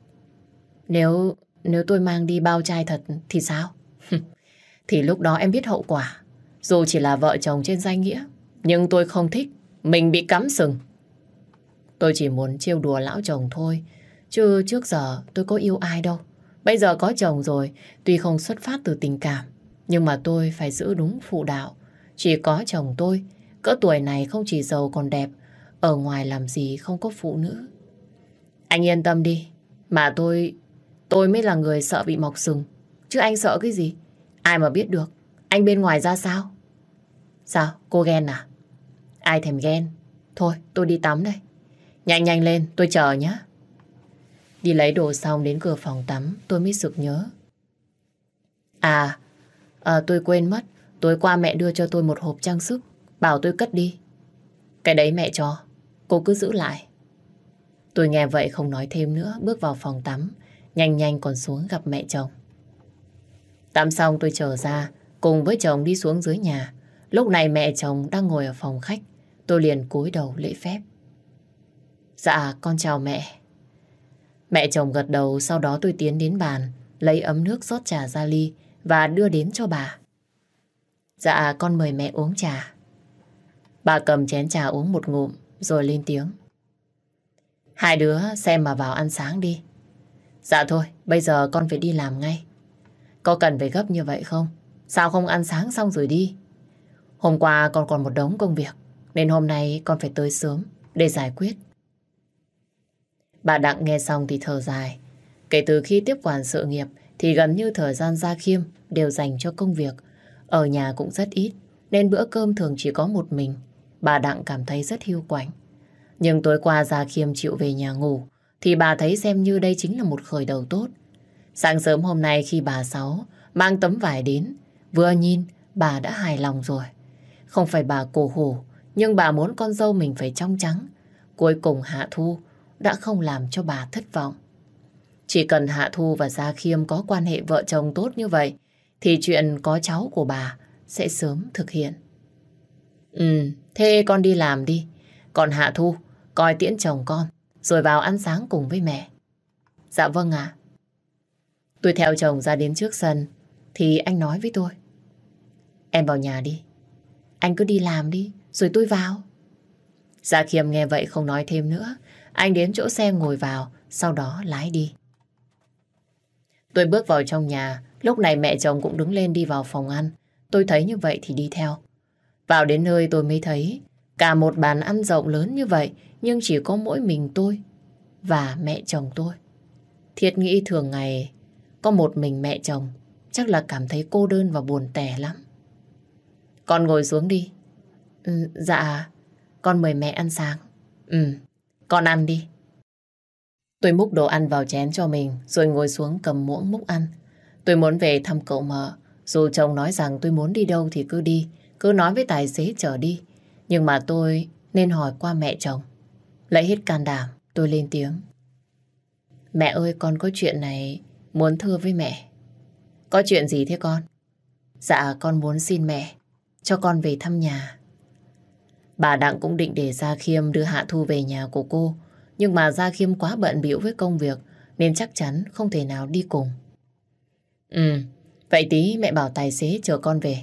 Nếu nếu tôi mang đi bao chai thật thì sao? Thì lúc đó em biết hậu quả. Dù chỉ là vợ chồng trên danh nghĩa, nhưng tôi không thích mình bị cắm sừng. Tôi chỉ muốn trêu đùa lão chồng thôi, chứ trước giờ tôi có yêu ai đâu. Bây giờ có chồng rồi, tuy không xuất phát từ tình cảm, nhưng mà tôi phải giữ đúng phụ đạo. Chỉ có chồng tôi, cỡ tuổi này không chỉ giàu còn đẹp, ở ngoài làm gì không có phụ nữ. Anh yên tâm đi, mà tôi, tôi mới là người sợ bị mọc sừng, chứ anh sợ cái gì? Ai mà biết được, anh bên ngoài ra sao? Sao, cô ghen à? Ai thèm ghen? Thôi, tôi đi tắm đây. Nhanh nhanh lên, tôi chờ nhé. Đi lấy đồ xong đến cửa phòng tắm, tôi mới sực nhớ. À, à, tôi quên mất. Tối qua mẹ đưa cho tôi một hộp trang sức, bảo tôi cất đi. Cái đấy mẹ cho, cô cứ giữ lại. Tôi nghe vậy không nói thêm nữa, bước vào phòng tắm, nhanh nhanh còn xuống gặp mẹ chồng. Tắm xong tôi trở ra, cùng với chồng đi xuống dưới nhà. Lúc này mẹ chồng đang ngồi ở phòng khách, tôi liền cúi đầu lễ phép. Dạ, con chào mẹ. Mẹ chồng gật đầu, sau đó tôi tiến đến bàn, lấy ấm nước rót trà ra ly và đưa đến cho bà. Dạ, con mời mẹ uống trà. Bà cầm chén trà uống một ngụm, rồi lên tiếng. Hai đứa xem mà vào ăn sáng đi. Dạ thôi, bây giờ con phải đi làm ngay. Có cần phải gấp như vậy không? Sao không ăn sáng xong rồi đi? Hôm qua con còn một đống công việc, nên hôm nay con phải tới sớm để giải quyết. Bà Đặng nghe xong thì thở dài. Kể từ khi tiếp quản sự nghiệp thì gần như thời gian Gia Khiêm đều dành cho công việc. Ở nhà cũng rất ít, nên bữa cơm thường chỉ có một mình. Bà Đặng cảm thấy rất hiu quạnh. Nhưng tối qua Gia Khiêm chịu về nhà ngủ, thì bà thấy xem như đây chính là một khởi đầu tốt. Sáng sớm hôm nay khi bà Sáu mang tấm vải đến, vừa nhìn bà đã hài lòng rồi. Không phải bà cổ hủ, nhưng bà muốn con dâu mình phải trong trắng. Cuối cùng Hạ Thu đã không làm cho bà thất vọng. Chỉ cần Hạ Thu và Gia Khiêm có quan hệ vợ chồng tốt như vậy, thì chuyện có cháu của bà sẽ sớm thực hiện. Ừ, thế con đi làm đi. Còn Hạ Thu, coi tiễn chồng con, rồi vào ăn sáng cùng với mẹ. Dạ vâng ạ. Tôi theo chồng ra đến trước sân, thì anh nói với tôi. Em vào nhà đi. Anh cứ đi làm đi, rồi tôi vào. Dạ gia Khiêm nghe vậy không nói thêm nữa. Anh đến chỗ xe ngồi vào, sau đó lái đi. Tôi bước vào trong nhà, lúc này mẹ chồng cũng đứng lên đi vào phòng ăn. Tôi thấy như vậy thì đi theo. Vào đến nơi tôi mới thấy cả một bàn ăn rộng lớn như vậy, nhưng chỉ có mỗi mình tôi và mẹ chồng tôi. Thiệt nghĩ thường ngày có một mình mẹ chồng, chắc là cảm thấy cô đơn và buồn tẻ lắm. Con ngồi xuống đi. Ừ, dạ, con mời mẹ ăn sáng. Ừ, con ăn đi. Tôi múc đồ ăn vào chén cho mình, rồi ngồi xuống cầm muỗng múc ăn. Tôi muốn về thăm cậu mợ, dù chồng nói rằng tôi muốn đi đâu thì cứ đi, cứ nói với tài xế chở đi. Nhưng mà tôi nên hỏi qua mẹ chồng. Lấy hết can đảm, tôi lên tiếng. Mẹ ơi, con có chuyện này muốn thưa với mẹ. Có chuyện gì thế con? Dạ, con muốn xin mẹ, cho con về thăm nhà. Bà Đặng cũng định để Gia Khiêm đưa Hạ Thu về nhà của cô, nhưng mà Gia Khiêm quá bận biểu với công việc nên chắc chắn không thể nào đi cùng. Ừ, vậy tí mẹ bảo tài xế chờ con về.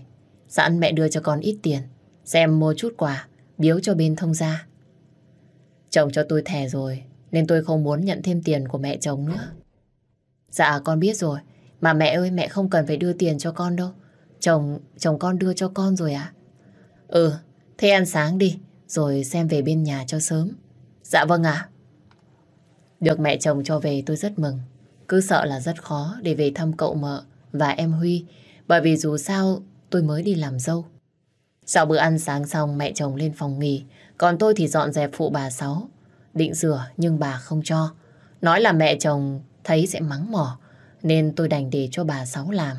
Dạ Sẵn mẹ đưa cho con ít tiền, xem mua chút quà, biếu cho bên thông gia. Chồng cho tôi thẻ rồi, nên tôi không muốn nhận thêm tiền của mẹ chồng nữa. Dạ con biết rồi, Mà mẹ ơi, mẹ không cần phải đưa tiền cho con đâu. Chồng, chồng con đưa cho con rồi à? Ừ, thế ăn sáng đi, rồi xem về bên nhà cho sớm. Dạ vâng ạ. Được mẹ chồng cho về tôi rất mừng. Cứ sợ là rất khó để về thăm cậu mợ và em Huy, bởi vì dù sao tôi mới đi làm dâu. Sau bữa ăn sáng xong mẹ chồng lên phòng nghỉ, còn tôi thì dọn dẹp phụ bà Sáu. Định rửa nhưng bà không cho. Nói là mẹ chồng thấy sẽ mắng mỏ, nên tôi đành để cho bà Sáu làm.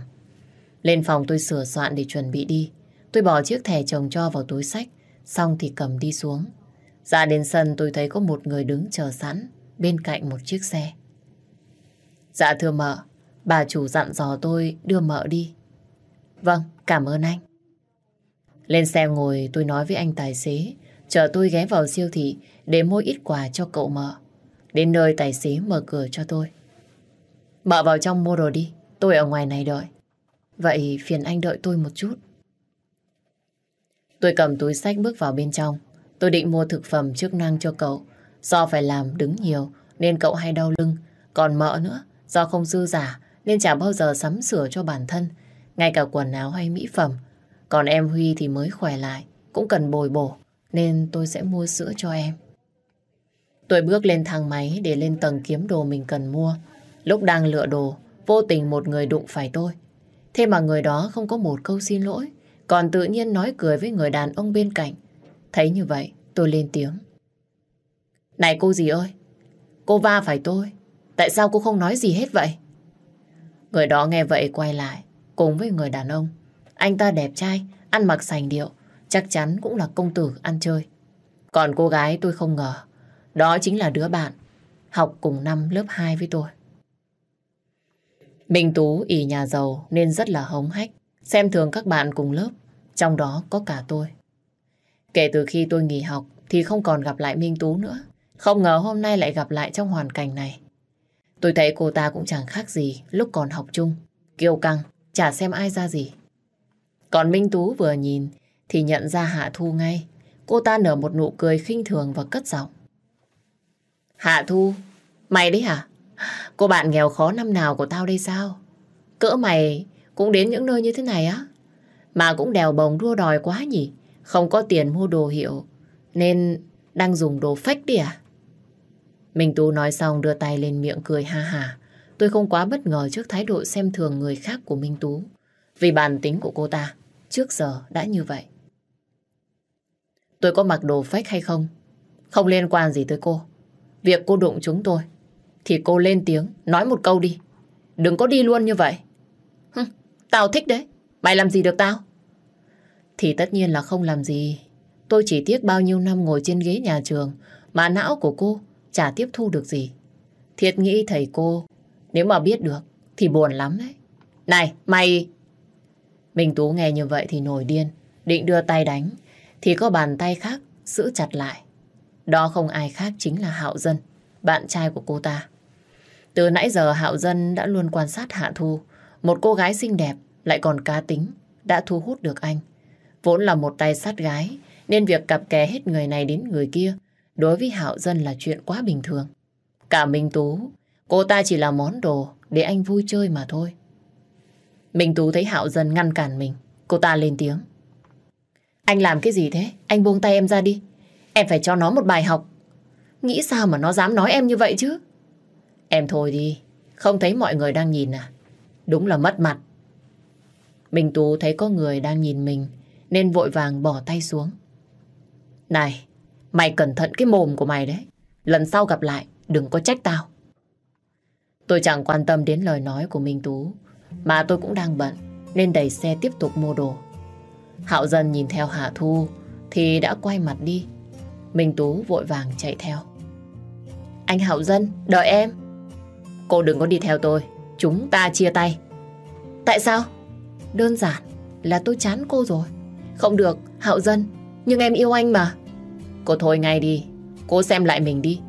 Lên phòng tôi sửa soạn để chuẩn bị đi. Tôi bỏ chiếc thẻ chồng cho vào túi sách, xong thì cầm đi xuống. Ra đến sân tôi thấy có một người đứng chờ sẵn bên cạnh một chiếc xe. Dạ thưa mợ, bà chủ dặn dò tôi đưa mợ đi. Vâng, cảm ơn anh. Lên xe ngồi tôi nói với anh tài xế, chờ tôi ghé vào siêu thị để mua ít quà cho cậu mợ. Đến nơi tài xế mở cửa cho tôi. Mợ vào trong mua đồ đi, tôi ở ngoài này đợi. Vậy phiền anh đợi tôi một chút. Tôi cầm túi sách bước vào bên trong. Tôi định mua thực phẩm chức năng cho cậu. Do phải làm đứng nhiều nên cậu hay đau lưng. Còn mợ nữa, do không dư giả nên chả bao giờ sắm sửa cho bản thân. Ngay cả quần áo hay mỹ phẩm. Còn em Huy thì mới khỏe lại, cũng cần bồi bổ. Nên tôi sẽ mua sữa cho em. Tôi bước lên thang máy để lên tầng kiếm đồ mình cần mua. Lúc đang lựa đồ, vô tình một người đụng phải tôi. Thế mà người đó không có một câu xin lỗi, còn tự nhiên nói cười với người đàn ông bên cạnh. Thấy như vậy, tôi lên tiếng. Này cô gì ơi, cô va phải tôi. Tại sao cô không nói gì hết vậy? Người đó nghe vậy quay lại, cùng với người đàn ông. Anh ta đẹp trai, ăn mặc sành điệu, chắc chắn cũng là công tử ăn chơi. Còn cô gái tôi không ngờ, đó chính là đứa bạn học cùng năm lớp 2 với tôi. Minh Tú ỉ nhà giàu nên rất là hống hách, xem thường các bạn cùng lớp, trong đó có cả tôi. Kể từ khi tôi nghỉ học thì không còn gặp lại Minh Tú nữa. Không ngờ hôm nay lại gặp lại trong hoàn cảnh này. Tôi thấy cô ta cũng chẳng khác gì lúc còn học chung. Kiêu căng, chả xem ai ra gì. Còn Minh Tú vừa nhìn thì nhận ra Hạ Thu ngay. Cô ta nở một nụ cười khinh thường và cất giọng. Hạ Thu, mày đấy hả? Cô bạn nghèo khó năm nào của tao đây sao? Cỡ mày cũng đến những nơi như thế này á? Mà cũng đèo bồng đua đòi quá nhỉ? Không có tiền mua đồ hiệu, nên đang dùng đồ fake đi à? Minh Tú nói xong đưa tay lên miệng cười ha ha. Tôi không quá bất ngờ trước thái độ xem thường người khác của Minh Tú. Vì bản tính của cô ta trước giờ đã như vậy. Tôi có mặc đồ fake hay không? Không liên quan gì tới cô. Việc cô đụng chúng tôi thì cô lên tiếng, nói một câu đi. Đừng có đi luôn như vậy. Hừ, tao thích đấy. Mày làm gì được tao? Thì tất nhiên là không làm gì. Tôi chỉ tiếc bao nhiêu năm ngồi trên ghế nhà trường mà não của cô chả tiếp thu được gì. Thiệt nghĩ thầy cô nếu mà biết được thì buồn lắm đấy. Này, mày... Minh Tú nghe như vậy thì nổi điên, định đưa tay đánh, thì có bàn tay khác giữ chặt lại. Đó không ai khác chính là Hạo Dân, bạn trai của cô ta. Từ nãy giờ Hạo Dân đã luôn quan sát Hạ Thu, một cô gái xinh đẹp, lại còn cá tính, đã thu hút được anh. Vốn là một tay sát gái, nên việc cặp kè hết người này đến người kia, đối với Hạo Dân là chuyện quá bình thường. Cả Minh Tú, cô ta chỉ là món đồ để anh vui chơi mà thôi. Minh Tú thấy Hạo Dân ngăn cản mình, cô ta lên tiếng. Anh làm cái gì thế? Anh buông tay em ra đi. Em phải cho nó một bài học. Nghĩ sao mà nó dám nói em như vậy chứ? Em thôi đi, không thấy mọi người đang nhìn à? Đúng là mất mặt. Minh Tú thấy có người đang nhìn mình nên vội vàng bỏ tay xuống. Này, mày cẩn thận cái mồm của mày đấy. Lần sau gặp lại, đừng có trách tao. Tôi chẳng quan tâm đến lời nói của Minh Tú, mà tôi cũng đang bận, nên đẩy xe tiếp tục mua đồ. Hạo dần nhìn theo Hạ Thu, thì đã quay mặt đi. Minh Tú vội vàng chạy theo. Anh Hạo Dân, đợi em. Cô đừng có đi theo tôi, chúng ta chia tay. Tại sao? Đơn giản là tôi chán cô rồi. Không được, Hạo Dân, nhưng em yêu anh mà. Cô thôi ngay đi, cô xem lại mình đi.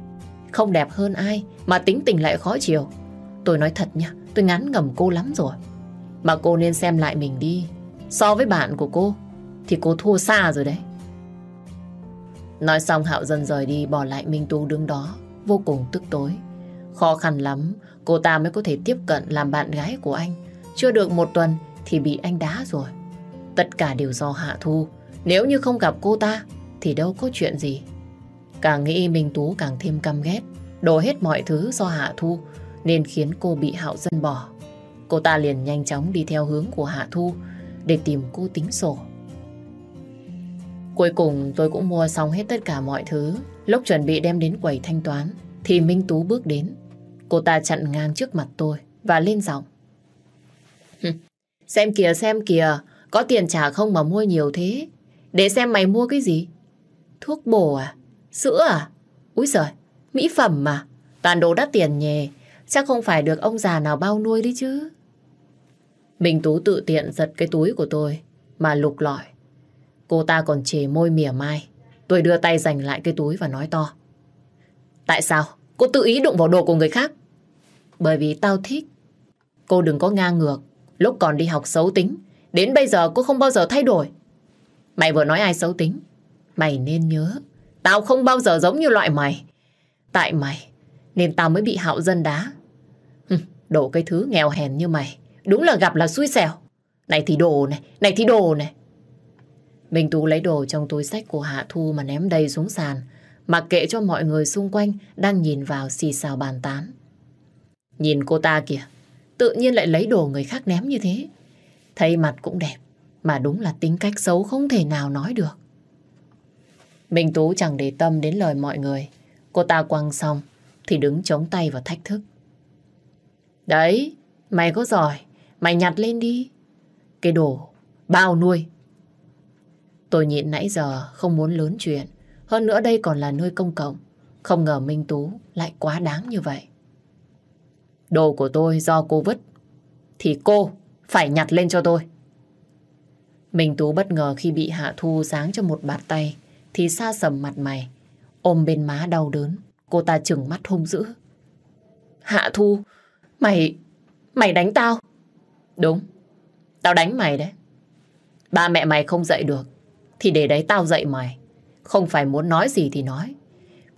Không đẹp hơn ai mà tính tình lại khó chịu. Tôi nói thật nha, tôi ngán ngầm cô lắm rồi. Mà cô nên xem lại mình đi. So với bạn của cô, thì cô thua xa rồi đấy. Nói xong Hạo dân rời đi bỏ lại Minh tu đứng đó, vô cùng tức tối. Khó khăn lắm, cô ta mới có thể tiếp cận làm bạn gái của anh. chưa được một tuần thì bị anh đá rồi. Tất cả đều do Hạ Thu. Nếu như không gặp cô ta, thì đâu có chuyện gì. Càng nghĩ Minh Tú càng thêm căm ghét. Đổ hết mọi thứ do Hạ Thu, nên khiến cô bị Hạo Dân bỏ. Cô ta liền nhanh chóng đi theo hướng của Hạ Thu để tìm cô tính sổ. Cuối cùng tôi cũng mua xong hết tất cả mọi thứ. Lúc chuẩn bị đem đến quầy thanh toán, thì Minh Tú bước đến. Cô ta chặn ngang trước mặt tôi và lên giọng. Xem kìa xem kìa, có tiền trả không mà mua nhiều thế? Để xem mày mua cái gì? Thuốc bổ à? Sữa à? Úi giời, mỹ phẩm mà. Toàn đồ đắt tiền nhề. Chắc không phải được ông già nào bao nuôi đi chứ. Minh Tú tự tiện giật cái túi của tôi mà lục lọi. Cô ta còn chề môi mỉa mai. Tôi đưa tay giành lại cái túi và nói to. Tại sao? Cô tự ý đụng vào đồ của người khác. Bởi vì tao thích. Cô đừng có ngang ngược. Lúc còn đi học xấu tính. Đến bây giờ cô không bao giờ thay đổi. Mày vừa nói ai xấu tính. Mày nên nhớ. Tao không bao giờ giống như loại mày. Tại mày. Nên tao mới bị hạo dân đá. đổ cái thứ nghèo hèn như mày. Đúng là gặp là xui xẻo. Này thì đồ này. Này thì đồ này. Minh Tú lấy đồ trong túi sách của Hạ Thu mà ném đầy xuống sàn, mặc kệ cho mọi người xung quanh đang nhìn vào xì xào bàn tán. Nhìn cô ta kìa, tự nhiên lại lấy đồ người khác ném như thế. Thấy mặt cũng đẹp, mà đúng là tính cách xấu không thể nào nói được. Minh Tú chẳng để tâm đến lời mọi người. Cô ta quăng xong thì đứng chống tay và thách thức. Đấy, mày có giỏi, mày nhặt lên đi. Cái đồ, bao nuôi, Tôi nhịn nãy giờ không muốn lớn chuyện. Hơn nữa đây còn là nơi công cộng. Không ngờ Minh Tú lại quá đáng như vậy. Đồ của tôi do cô vứt. Thì cô phải nhặt lên cho tôi. Minh Tú bất ngờ khi bị Hạ Thu giáng cho một bạt tay. Thì xa sầm mặt mày. Ôm bên má đau đớn. Cô ta trừng mắt hung dữ. Hạ Thu, mày... Mày đánh tao. Đúng, tao đánh mày đấy. Ba mẹ mày không dậy được thì để đấy tao dạy mày. Không phải muốn nói gì thì nói.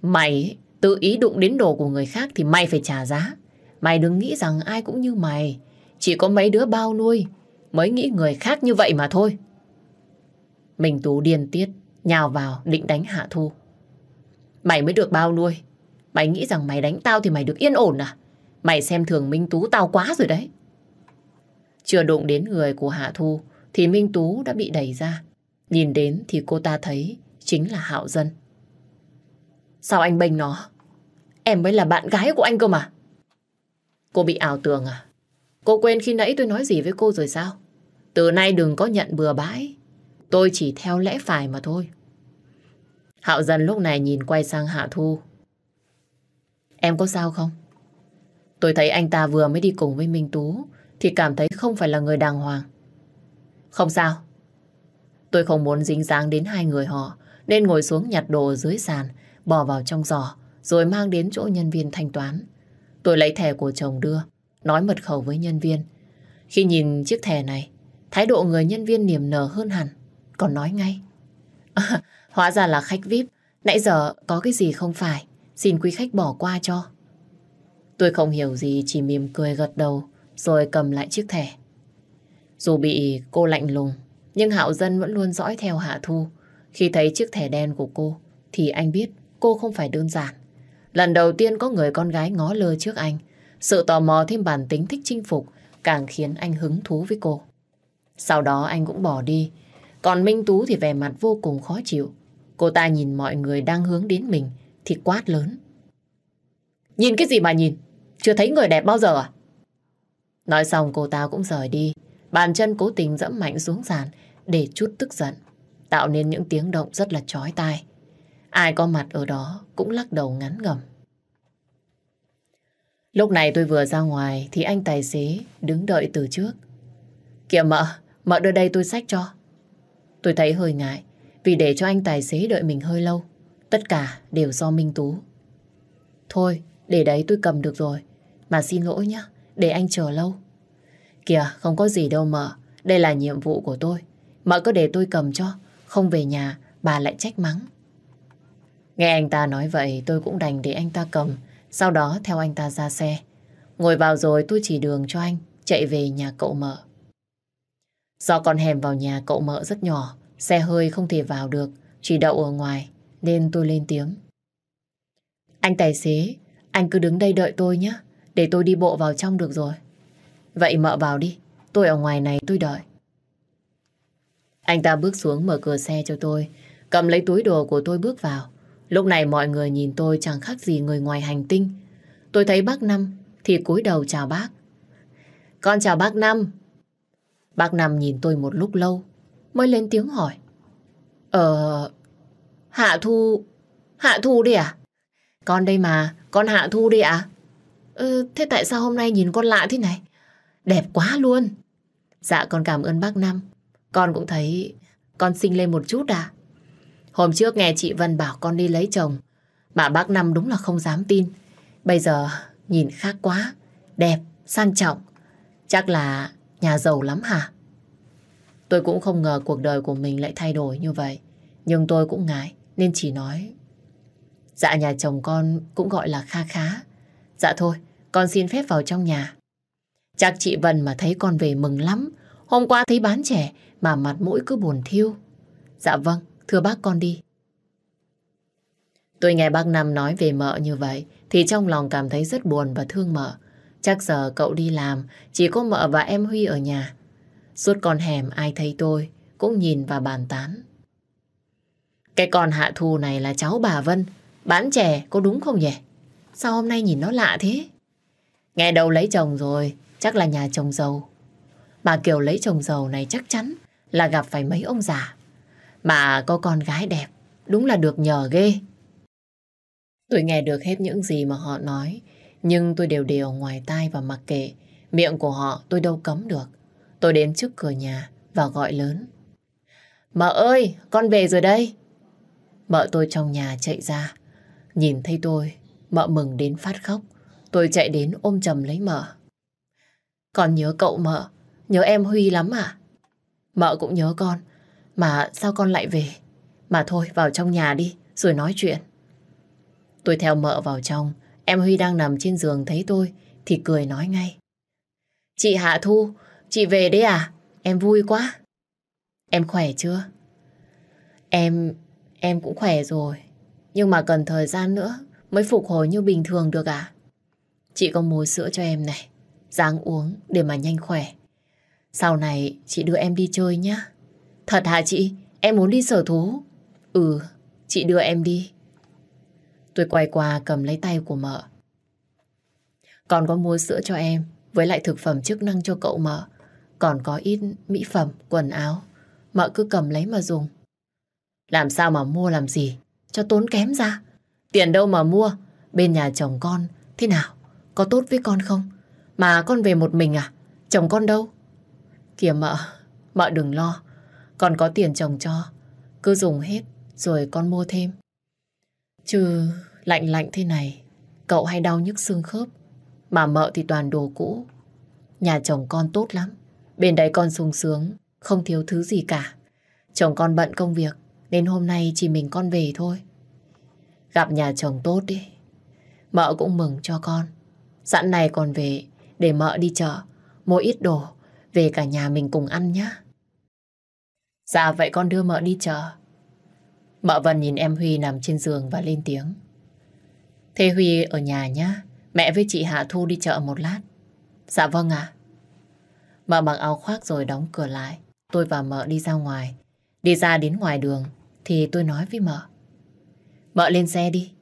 Mày tự ý đụng đến đồ của người khác thì mày phải trả giá. Mày đừng nghĩ rằng ai cũng như mày. Chỉ có mấy đứa bao nuôi mới nghĩ người khác như vậy mà thôi. Mình Tú điên tiết, nhào vào định đánh Hạ Thu. Mày mới được bao nuôi. Mày nghĩ rằng mày đánh tao thì mày được yên ổn à? Mày xem thường Minh Tú tao quá rồi đấy. Chưa đụng đến người của Hạ Thu thì Minh Tú đã bị đẩy ra. Nhìn đến thì cô ta thấy chính là Hạo Dân. Sao anh bênh nó? Em mới là bạn gái của anh cơ mà. Cô bị ảo tưởng à? Cô quên khi nãy tôi nói gì với cô rồi sao? Từ nay đừng có nhận bừa bãi. Tôi chỉ theo lẽ phải mà thôi. Hạo Dân lúc này nhìn quay sang Hạ Thu. Em có sao không? Tôi thấy anh ta vừa mới đi cùng với Minh Tú thì cảm thấy không phải là người đàng hoàng. Không sao, Tôi không muốn dính dáng đến hai người họ, nên ngồi xuống nhặt đồ dưới sàn, bỏ vào trong giỏ, rồi mang đến chỗ nhân viên thanh toán. Tôi lấy thẻ của chồng đưa, nói mật khẩu với nhân viên. Khi nhìn chiếc thẻ này, thái độ người nhân viên niềm nở hơn hẳn, còn nói ngay. À, hóa ra là khách VIP, nãy giờ có cái gì không phải, xin quý khách bỏ qua cho. Tôi không hiểu gì, chỉ mỉm cười gật đầu, rồi cầm lại chiếc thẻ. Dù bị cô lạnh lùng, nhưng Hạo Dân vẫn luôn dõi theo Hạ Thu. Khi thấy chiếc thẻ đen của cô, thì anh biết cô không phải đơn giản. Lần đầu tiên có người con gái ngó lơ trước anh. Sự tò mò thêm bản tính thích chinh phục càng khiến anh hứng thú với cô. Sau đó anh cũng bỏ đi. Còn Minh Tú thì vẻ mặt vô cùng khó chịu. Cô ta nhìn mọi người đang hướng đến mình thì quát lớn. Nhìn cái gì mà nhìn? Chưa thấy người đẹp bao giờ à? Nói xong cô ta cũng rời đi. Bàn chân cố tình dẫm mạnh xuống sàn để chút tức giận, tạo nên những tiếng động rất là chói tai. Ai có mặt ở đó cũng lắc đầu ngắn ngầm. Lúc này tôi vừa ra ngoài thì anh tài xế đứng đợi từ trước. Kìa mợ, mợ đưa đây tôi xách cho. Tôi thấy hơi ngại vì để cho anh tài xế đợi mình hơi lâu. Tất cả đều do Minh Tú. Thôi, để đấy tôi cầm được rồi. Mà xin lỗi nhá, để anh chờ lâu. Kìa, không có gì đâu mợ. Đây là nhiệm vụ của tôi. Mợ cứ để tôi cầm cho. Không về nhà, bà lại trách mắng. Nghe anh ta nói vậy, tôi cũng đành để anh ta cầm. Sau đó theo anh ta ra xe. Ngồi vào rồi tôi chỉ đường cho anh chạy về nhà cậu mợ. Do con hẻm vào nhà cậu mợ rất nhỏ, xe hơi không thể vào được, chỉ đậu ở ngoài, nên tôi lên tiếng. Anh tài xế, anh cứ đứng đây đợi tôi nhé, để tôi đi bộ vào trong được rồi. Vậy mợ vào đi, tôi ở ngoài này tôi đợi. Anh ta bước xuống mở cửa xe cho tôi, cầm lấy túi đồ của tôi bước vào. Lúc này mọi người nhìn tôi chẳng khác gì người ngoài hành tinh. Tôi thấy bác Năm thì cúi đầu chào bác. Con chào bác Năm. Bác Năm nhìn tôi một lúc lâu mới lên tiếng hỏi. Ờ... Hạ Thu... Hạ Thu đi à? Con đây mà, con Hạ Thu đi. À? Ừ, thế tại sao hôm nay nhìn con lạ thế này? Đẹp quá luôn. Dạ con cảm ơn bác Năm. Con cũng thấy con xinh lên một chút à. Hôm trước nghe chị Vân bảo con đi lấy chồng. Mà bác Năm đúng là không dám tin. Bây giờ nhìn khác quá. Đẹp, sang trọng. Chắc là nhà giàu lắm hả? Tôi cũng không ngờ cuộc đời của mình lại thay đổi như vậy. Nhưng tôi cũng ngại nên chỉ nói. Dạ nhà chồng con cũng gọi là kha khá. Dạ thôi, con xin phép vào trong nhà. Chắc chị Vân mà thấy con về mừng lắm. Hôm qua thấy bán trẻ mà mặt mũi cứ buồn thiêu. Dạ vâng, thưa bác con đi. Tôi nghe bác Năm nói về mợ như vậy thì trong lòng cảm thấy rất buồn và thương mợ. Chắc giờ cậu đi làm, chỉ có mợ và em Huy ở nhà. Suốt con hẻm ai thấy tôi cũng nhìn và bàn tán. Cái con Hạ Thu này là cháu bà Vân, bán trẻ có đúng không nhỉ? Sao hôm nay nhìn nó lạ thế? Nghe đầu lấy chồng rồi, chắc là nhà chồng giàu. Bà Kiều lấy chồng giàu này chắc chắn là gặp phải mấy ông già. Mà có con gái đẹp, đúng là được nhờ ghê. Tôi nghe được hết những gì mà họ nói, nhưng tôi đều đều ngoài tai và mặc kệ. Miệng của họ tôi đâu cấm được. Tôi đến trước cửa nhà và gọi lớn. Mợ ơi, con về rồi đây. Mợ tôi trong nhà chạy ra. Nhìn thấy tôi, mợ mừng đến phát khóc. Tôi chạy đến ôm chầm lấy mợ. Con nhớ cậu mợ, nhớ em Huy lắm à? Mợ cũng nhớ con, mà sao con lại về? Mà thôi, vào trong nhà đi, rồi nói chuyện. Tôi theo mợ vào trong, em Huy đang nằm trên giường thấy tôi, thì cười nói ngay. Chị Hạ Thu, chị về đấy à? Em vui quá. Em khỏe chưa? Em, em cũng khỏe rồi. Nhưng mà cần thời gian nữa mới phục hồi như bình thường được à? Chị có mua sữa cho em này. Ráng uống để mà nhanh khỏe. Sau này chị đưa em đi chơi nhá. Thật hả chị? Em muốn đi sở thú. Ừ, chị đưa em đi. Tôi quay qua cầm lấy tay của mợ. Còn có mua sữa cho em, với lại thực phẩm chức năng cho cậu mợ. Còn có ít mỹ phẩm, quần áo. Mợ cứ cầm lấy mà dùng. Làm sao mà mua làm gì? Cho tốn kém ra. Tiền đâu mà mua? Bên nhà chồng con, thế nào? Có tốt với con không? Mà con về một mình à? Chồng con đâu? Kìa mợ, mợ đừng lo. Con có tiền chồng cho. Cứ dùng hết, rồi con mua thêm. Chứ lạnh lạnh thế này, cậu hay đau nhức xương khớp. Mà mợ thì toàn đồ cũ. Nhà chồng con tốt lắm. Bên đấy con sung sướng, không thiếu thứ gì cả. Chồng con bận công việc, nên hôm nay chỉ mình con về thôi. Gặp nhà chồng tốt đi. Mợ cũng mừng cho con. Sẵn này còn về để mợ đi chợ, mua ít đồ, về cả nhà mình cùng ăn nhé. Dạ vậy con đưa mợ đi chợ. Mợ Vân nhìn em Huy nằm trên giường và lên tiếng. Thế Huy ở nhà nhá, mẹ với chị Hạ Thu đi chợ một lát. Dạ vâng ạ. Mợ mặc áo khoác rồi đóng cửa lại. Tôi và mợ đi ra ngoài. Đi ra đến ngoài đường thì tôi nói với mợ. Mợ lên xe đi.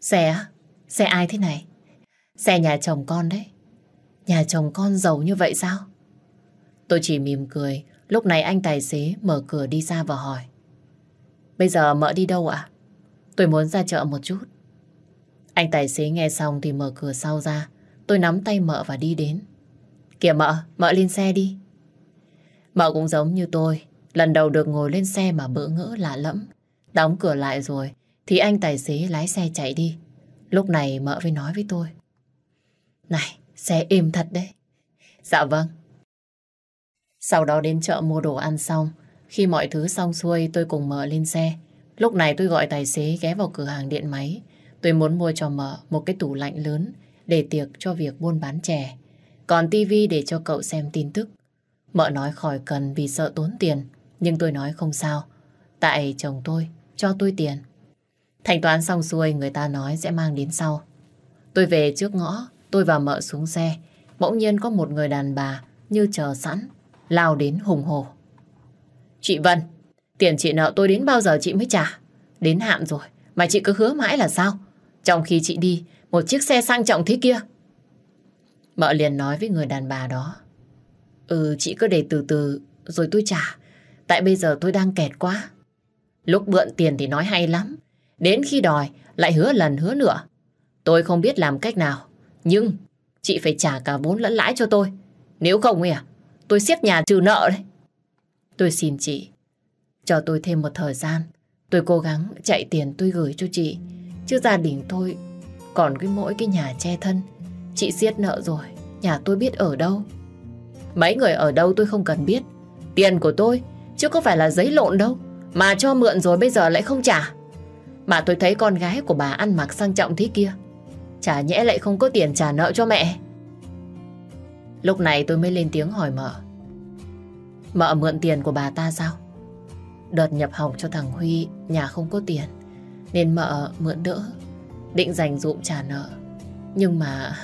Xe á? Xe ai thế này? Xe nhà chồng con đấy. Nhà chồng con giàu như vậy sao? Tôi chỉ mỉm cười. Lúc này anh tài xế mở cửa đi ra và hỏi. Bây giờ mợ đi đâu ạ? Tôi muốn ra chợ một chút. Anh tài xế nghe xong thì mở cửa sau ra. Tôi nắm tay mợ và đi đến. Kìa mợ, mợ lên xe đi. Mợ cũng giống như tôi. Lần đầu được ngồi lên xe mà bỡ ngỡ lạ lẫm. Đóng cửa lại rồi thì anh tài xế lái xe chạy đi. Lúc này mợ mới nói với tôi. Này, xe êm thật đấy. Dạ vâng. Sau đó đến chợ mua đồ ăn xong. Khi mọi thứ xong xuôi tôi cùng mợ lên xe. Lúc này tôi gọi tài xế ghé vào cửa hàng điện máy. Tôi muốn mua cho mợ một cái tủ lạnh lớn để tiệc cho việc buôn bán chè. còn tivi để cho cậu xem tin tức. Mợ nói khỏi cần vì sợ tốn tiền, nhưng tôi nói không sao. Tại chồng tôi cho tôi tiền. Thanh toán xong xuôi người ta nói sẽ mang đến sau. Tôi về trước ngõ, tôi và mợ xuống xe. Bỗng nhiên có một người đàn bà như chờ sẵn, lao đến hùng hồ. Chị Vân, tiền chị nợ tôi đến bao giờ chị mới trả? Đến hạn rồi, mà chị cứ hứa mãi là sao? Trong khi chị đi, một chiếc xe sang trọng thế kia. Mợ liền nói với người đàn bà đó. Ừ, chị cứ để từ từ, rồi tôi trả. Tại bây giờ tôi đang kẹt quá. Lúc mượn tiền thì nói hay lắm. Đến khi đòi, lại hứa lần hứa nữa. Tôi không biết làm cách nào. Nhưng, chị phải trả cả vốn lẫn lãi cho tôi. Nếu không à, tôi siết nhà trừ nợ đấy. Tôi xin chị, cho tôi thêm một thời gian. Tôi cố gắng chạy tiền tôi gửi cho chị. Chứ gia đình tôi còn cái mỗi cái nhà che thân. Chị siết nợ rồi, nhà tôi biết ở đâu. Mấy người ở đâu tôi không cần biết. Tiền của tôi, chứ có phải là giấy lộn đâu. Mà cho mượn rồi bây giờ lại không trả. Mà tôi thấy con gái của bà ăn mặc sang trọng thế kia. Chả nhẽ lại không có tiền trả nợ cho mẹ. Lúc này tôi mới lên tiếng hỏi mợ. Mợ mượn tiền của bà ta sao? Đợt nhập học cho thằng Huy, nhà không có tiền. Nên mợ mượn đỡ, định dành dụm trả nợ. Nhưng mà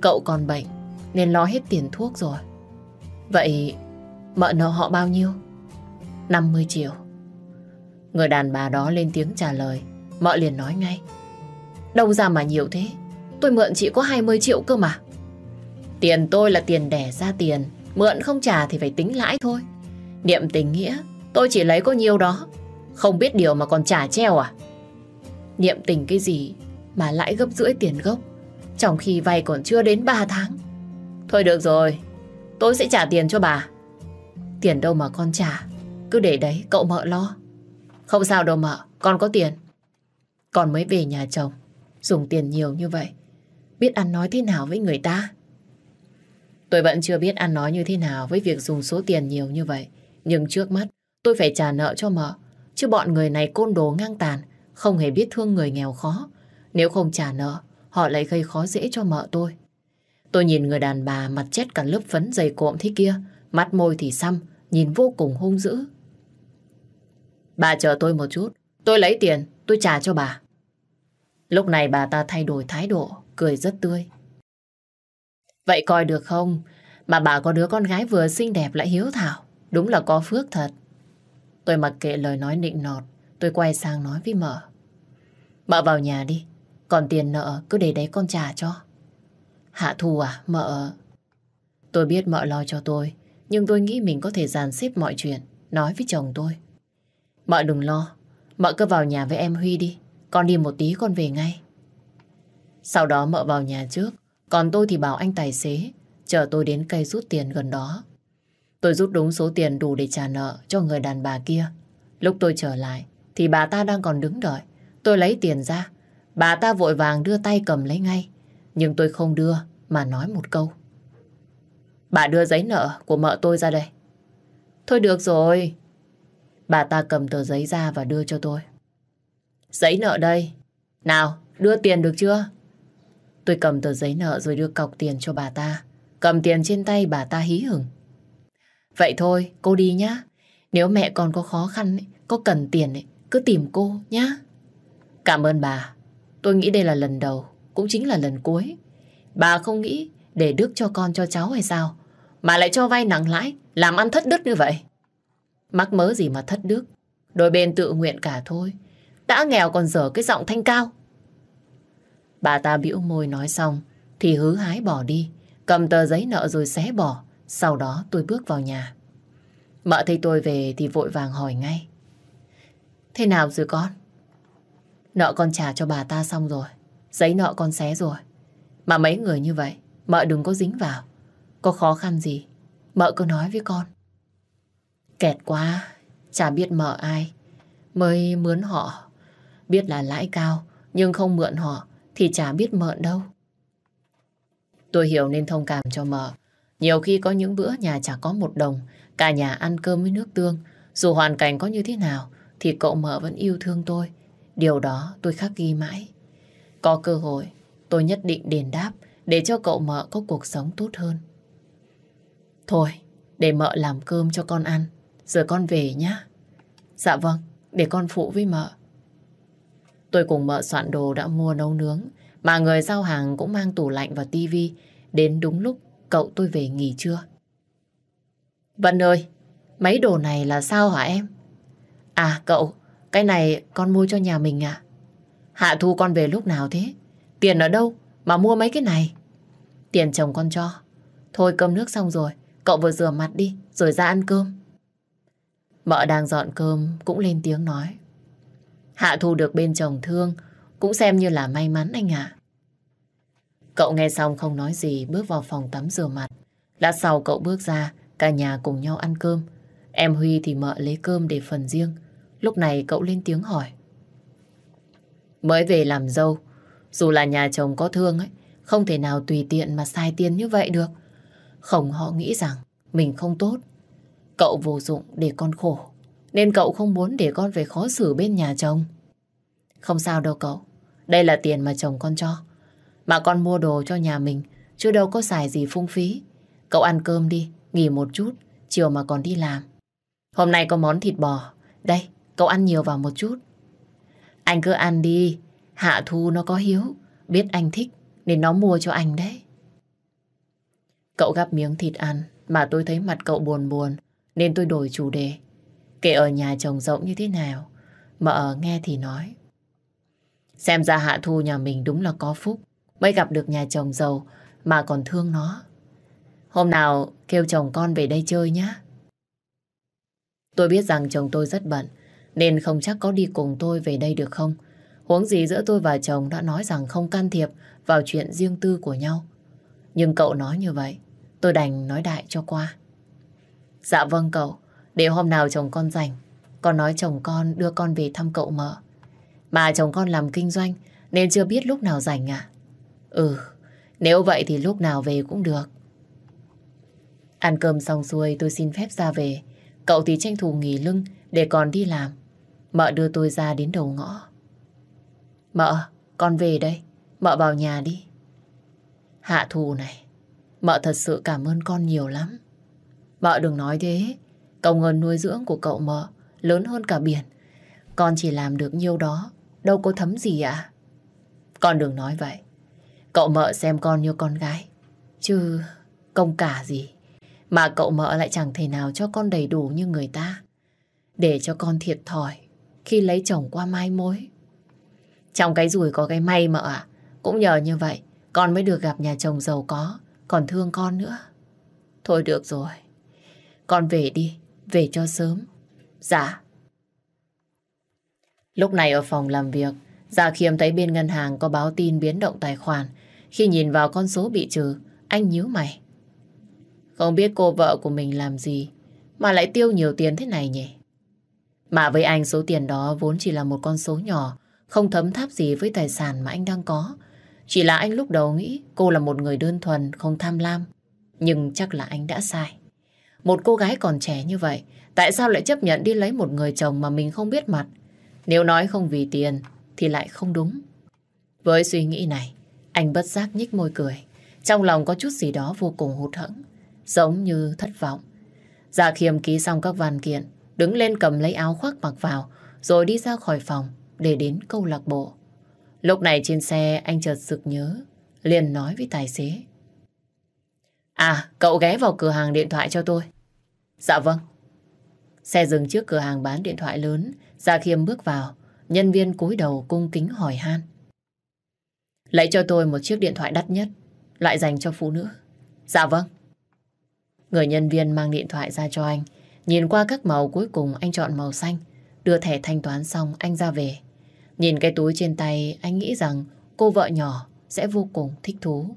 cậu còn bệnh, nên lo hết tiền thuốc rồi. Vậy mợ nợ họ bao nhiêu? 50 triệu. Người đàn bà đó lên tiếng trả lời. Mợ liền nói ngay. Đâu ra mà nhiều thế? Tôi mượn chị có 20 triệu cơ mà. Tiền tôi là tiền đẻ ra tiền. Mượn không trả thì phải tính lãi thôi. Niệm tình nghĩa, tôi chỉ lấy có nhiêu đó. Không biết điều mà còn trả treo à? Niệm tình cái gì mà lãi gấp rưỡi tiền gốc. Trong khi vay còn chưa đến 3 tháng. Thôi được rồi, tôi sẽ trả tiền cho bà. Tiền đâu mà con trả, cứ để đấy cậu mợ lo. Không sao đâu mợ, con có tiền. Con mới về nhà chồng, dùng tiền nhiều như vậy. Biết ăn nói thế nào với người ta? Tôi vẫn chưa biết ăn nói như thế nào với việc dùng số tiền nhiều như vậy. Nhưng trước mắt, tôi phải trả nợ cho mợ. Chứ bọn người này côn đồ ngang tàn, không hề biết thương người nghèo khó. Nếu không trả nợ, họ lại gây khó dễ cho mợ tôi. Tôi nhìn người đàn bà mặt chết cả lớp phấn dày cộm thế kia, mắt môi thì xăm, nhìn vô cùng hung dữ. Bà chờ tôi một chút, tôi lấy tiền, tôi trả cho bà. Lúc này bà ta thay đổi thái độ, cười rất tươi. Vậy coi được không? Mà bà có đứa con gái vừa xinh đẹp lại hiếu thảo. Đúng là có phước thật. Tôi mặc kệ lời nói nịnh nọt. Tôi quay sang nói với mợ. Mợ vào nhà đi. Còn tiền nợ cứ để đấy con trả cho. Hạ thù à, mợ... Tôi biết mợ lo cho tôi. Nhưng tôi nghĩ mình có thể dàn xếp mọi chuyện. Nói với chồng tôi. Mợ đừng lo. Mợ cứ vào nhà với em Huy đi. Con đi một tí con về ngay. Sau đó mợ vào nhà trước. Còn tôi thì bảo anh tài xế chờ tôi đến cây rút tiền gần đó. Tôi rút đúng số tiền đủ để trả nợ cho người đàn bà kia. Lúc tôi trở lại thì bà ta đang còn đứng đợi. Tôi lấy tiền ra. Bà ta vội vàng đưa tay cầm lấy ngay. Nhưng tôi không đưa mà nói một câu. Bà đưa giấy nợ của mợ tôi ra đây. Thôi được rồi. Bà ta cầm tờ giấy ra và đưa cho tôi. Giấy nợ đây. Nào, đưa tiền được chưa? Tôi cầm tờ giấy nợ rồi đưa cọc tiền cho bà ta. Cầm tiền trên tay bà ta hí hửng. Vậy thôi, cô đi nhá. Nếu mẹ còn có khó khăn, có cần tiền, cứ tìm cô nhá. Cảm ơn bà. Tôi nghĩ đây là lần đầu, cũng chính là lần cuối. Bà không nghĩ để đức cho con cho cháu hay sao? Mà lại cho vay nặng lãi, làm ăn thất đức như vậy. Mắc mớ gì mà thất đức. Đôi bên tự nguyện cả thôi. Đã nghèo còn dở cái giọng thanh cao. Bà ta bĩu môi nói xong thì hứ hái bỏ đi, cầm tờ giấy nợ rồi xé bỏ. Sau đó tôi bước vào nhà. Mợ thấy tôi về thì vội vàng hỏi ngay. Thế nào rồi con? Nợ con trả cho bà ta xong rồi. Giấy nợ con xé rồi. Mà mấy người như vậy, mợ đừng có dính vào. Có khó khăn gì, mợ cứ nói với con. Kẹt quá, chả biết mợ ai. Mới mướn họ. Biết là lãi cao, nhưng không mượn họ thì chả biết mợn đâu. Tôi hiểu nên thông cảm cho mợ. Nhiều khi có những bữa nhà chả có một đồng, cả nhà ăn cơm với nước tương. Dù hoàn cảnh có như thế nào, thì cậu mợ vẫn yêu thương tôi. Điều đó tôi khắc ghi mãi. Có cơ hội, tôi nhất định đền đáp để cho cậu mợ có cuộc sống tốt hơn. Thôi, để mợ làm cơm cho con ăn, rồi con về nhá. Dạ vâng, để con phụ với mợ. Tôi cùng mợ soạn đồ đã mua nấu nướng, mà người giao hàng cũng mang tủ lạnh và tivi đến đúng lúc cậu tôi về nghỉ trưa. Vân ơi, mấy đồ này là sao hả em? À cậu, cái này con mua cho nhà mình à? Hạ Thu con về lúc nào thế? Tiền ở đâu mà mua mấy cái này? Tiền chồng con cho. Thôi cơm nước xong rồi, cậu vừa rửa mặt đi, rồi ra ăn cơm. Mợ đang dọn cơm cũng lên tiếng nói. Hạ Thu được bên chồng thương, cũng xem như là may mắn anh ạ. Cậu nghe xong không nói gì, bước vào phòng tắm rửa mặt. Lát sau cậu bước ra, cả nhà cùng nhau ăn cơm. Em Huy thì mợ lấy cơm để phần riêng. Lúc này cậu lên tiếng hỏi. Mới về làm dâu, dù là nhà chồng có thương ấy, không thể nào tùy tiện mà sai tiền như vậy được. Không họ nghĩ rằng mình không tốt. Cậu vô dụng để con khổ. Nên cậu không muốn để con phải khó xử bên nhà chồng. Không sao đâu cậu. Đây là tiền mà chồng con cho. Mà con mua đồ cho nhà mình, chứ đâu có xài gì phung phí. Cậu ăn cơm đi, nghỉ một chút, chiều mà còn đi làm. Hôm nay có món thịt bò. Đây, cậu ăn nhiều vào một chút. Anh cứ ăn đi, Hạ Thu nó có hiếu, biết anh thích nên nó mua cho anh đấy. Cậu gắp miếng thịt ăn mà tôi thấy mặt cậu buồn buồn nên tôi đổi chủ đề. Kể ở nhà chồng rộng như thế nào, mà ở nghe thì nói. Xem ra Hạ Thu nhà mình đúng là có phúc, mới gặp được nhà chồng giàu mà còn thương nó. Hôm nào kêu chồng con về đây chơi nhé. Tôi biết rằng chồng tôi rất bận, nên không chắc có đi cùng tôi về đây được không. Huống gì giữa tôi và chồng đã nói rằng không can thiệp vào chuyện riêng tư của nhau. Nhưng cậu nói như vậy, tôi đành nói đại cho qua. Dạ vâng cậu, để hôm nào chồng con rảnh, con nói chồng con đưa con về thăm cậu mợ. Mà chồng con làm kinh doanh nên chưa biết lúc nào rảnh à? Ừ, nếu vậy thì lúc nào về cũng được. Ăn cơm xong xuôi tôi xin phép ra về. Cậu thì tranh thủ nghỉ lưng để còn đi làm. Mợ đưa tôi ra đến đầu ngõ. Mợ, con về đây. Mợ vào nhà đi. Hạ thù này, mợ thật sự cảm ơn con nhiều lắm. Mợ đừng nói thế. Công ơn nuôi dưỡng của cậu mợ lớn hơn cả biển. Con chỉ làm được nhiêu đó, đâu có thấm gì ạ. Con đừng nói vậy. Cậu mợ xem con như con gái, chứ công cả gì. Mà cậu mợ lại chẳng thể nào cho con đầy đủ như người ta. Để cho con thiệt thòi khi lấy chồng qua mai mối. Trong cái rủi có cái may mợ ạ. Cũng nhờ như vậy, con mới được gặp nhà chồng giàu có, còn thương con nữa. Thôi được rồi, con về đi, về cho sớm. Dạ. Lúc này ở phòng làm việc, Dạ Khiêm thấy bên ngân hàng có báo tin biến động tài khoản. Khi nhìn vào con số bị trừ, anh nhíu mày. Không biết cô vợ của mình làm gì mà lại tiêu nhiều tiền thế này nhỉ? Mà với anh số tiền đó vốn chỉ là một con số nhỏ, không thấm tháp gì với tài sản mà anh đang có. Chỉ là anh lúc đầu nghĩ cô là một người đơn thuần, không tham lam. Nhưng chắc là anh đã sai. Một cô gái còn trẻ như vậy, tại sao lại chấp nhận đi lấy một người chồng mà mình không biết mặt? Nếu nói không vì tiền, thì lại không đúng. Với suy nghĩ này, anh bất giác nhích môi cười. Trong lòng có chút gì đó vô cùng hụt hẫng, giống như thất vọng. Dạ khiêm ký xong các văn kiện, đứng lên cầm lấy áo khoác mặc vào, rồi đi ra khỏi phòng để đến câu lạc bộ. Lúc này trên xe anh chợt sực nhớ, liền nói với tài xế. À, cậu ghé vào cửa hàng điện thoại cho tôi. Dạ vâng. Xe dừng trước cửa hàng bán điện thoại lớn, Gia Khiêm bước vào, nhân viên cúi đầu cung kính hỏi han. Lấy cho tôi một chiếc điện thoại đắt nhất, lại dành cho phụ nữ. Dạ vâng. Người nhân viên mang điện thoại ra cho anh, nhìn qua các màu cuối cùng anh chọn màu xanh, đưa thẻ thanh toán xong anh ra về. Nhìn cái túi trên tay, anh nghĩ rằng cô vợ nhỏ sẽ vô cùng thích thú.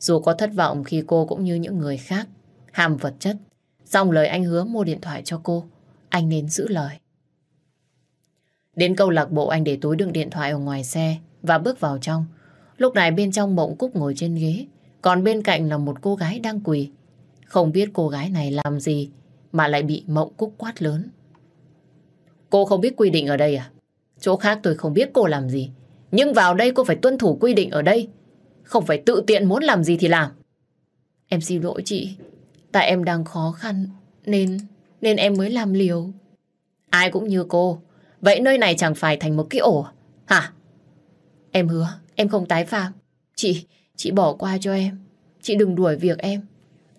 Dù có thất vọng khi cô cũng như những người khác, hàm vật chất, song lời anh hứa mua điện thoại cho cô, anh nên giữ lời. Đến câu lạc bộ anh để túi đựng điện thoại ở ngoài xe và bước vào trong. Lúc này bên trong mộng cúc ngồi trên ghế, còn bên cạnh là một cô gái đang quỳ. Không biết cô gái này làm gì mà lại bị mộng cúc quát lớn. Cô không biết quy định ở đây à? Chỗ khác tôi không biết cô làm gì. Nhưng vào đây cô phải tuân thủ quy định ở đây. Không phải tự tiện muốn làm gì thì làm. Em xin lỗi chị. Tại em đang khó khăn nên nên em mới làm liều. Ai cũng như cô. Vậy nơi này chẳng phải thành một cái ổ à? hả? Em hứa em không tái phạm. Chị, chị bỏ qua cho em. Chị đừng đuổi việc em.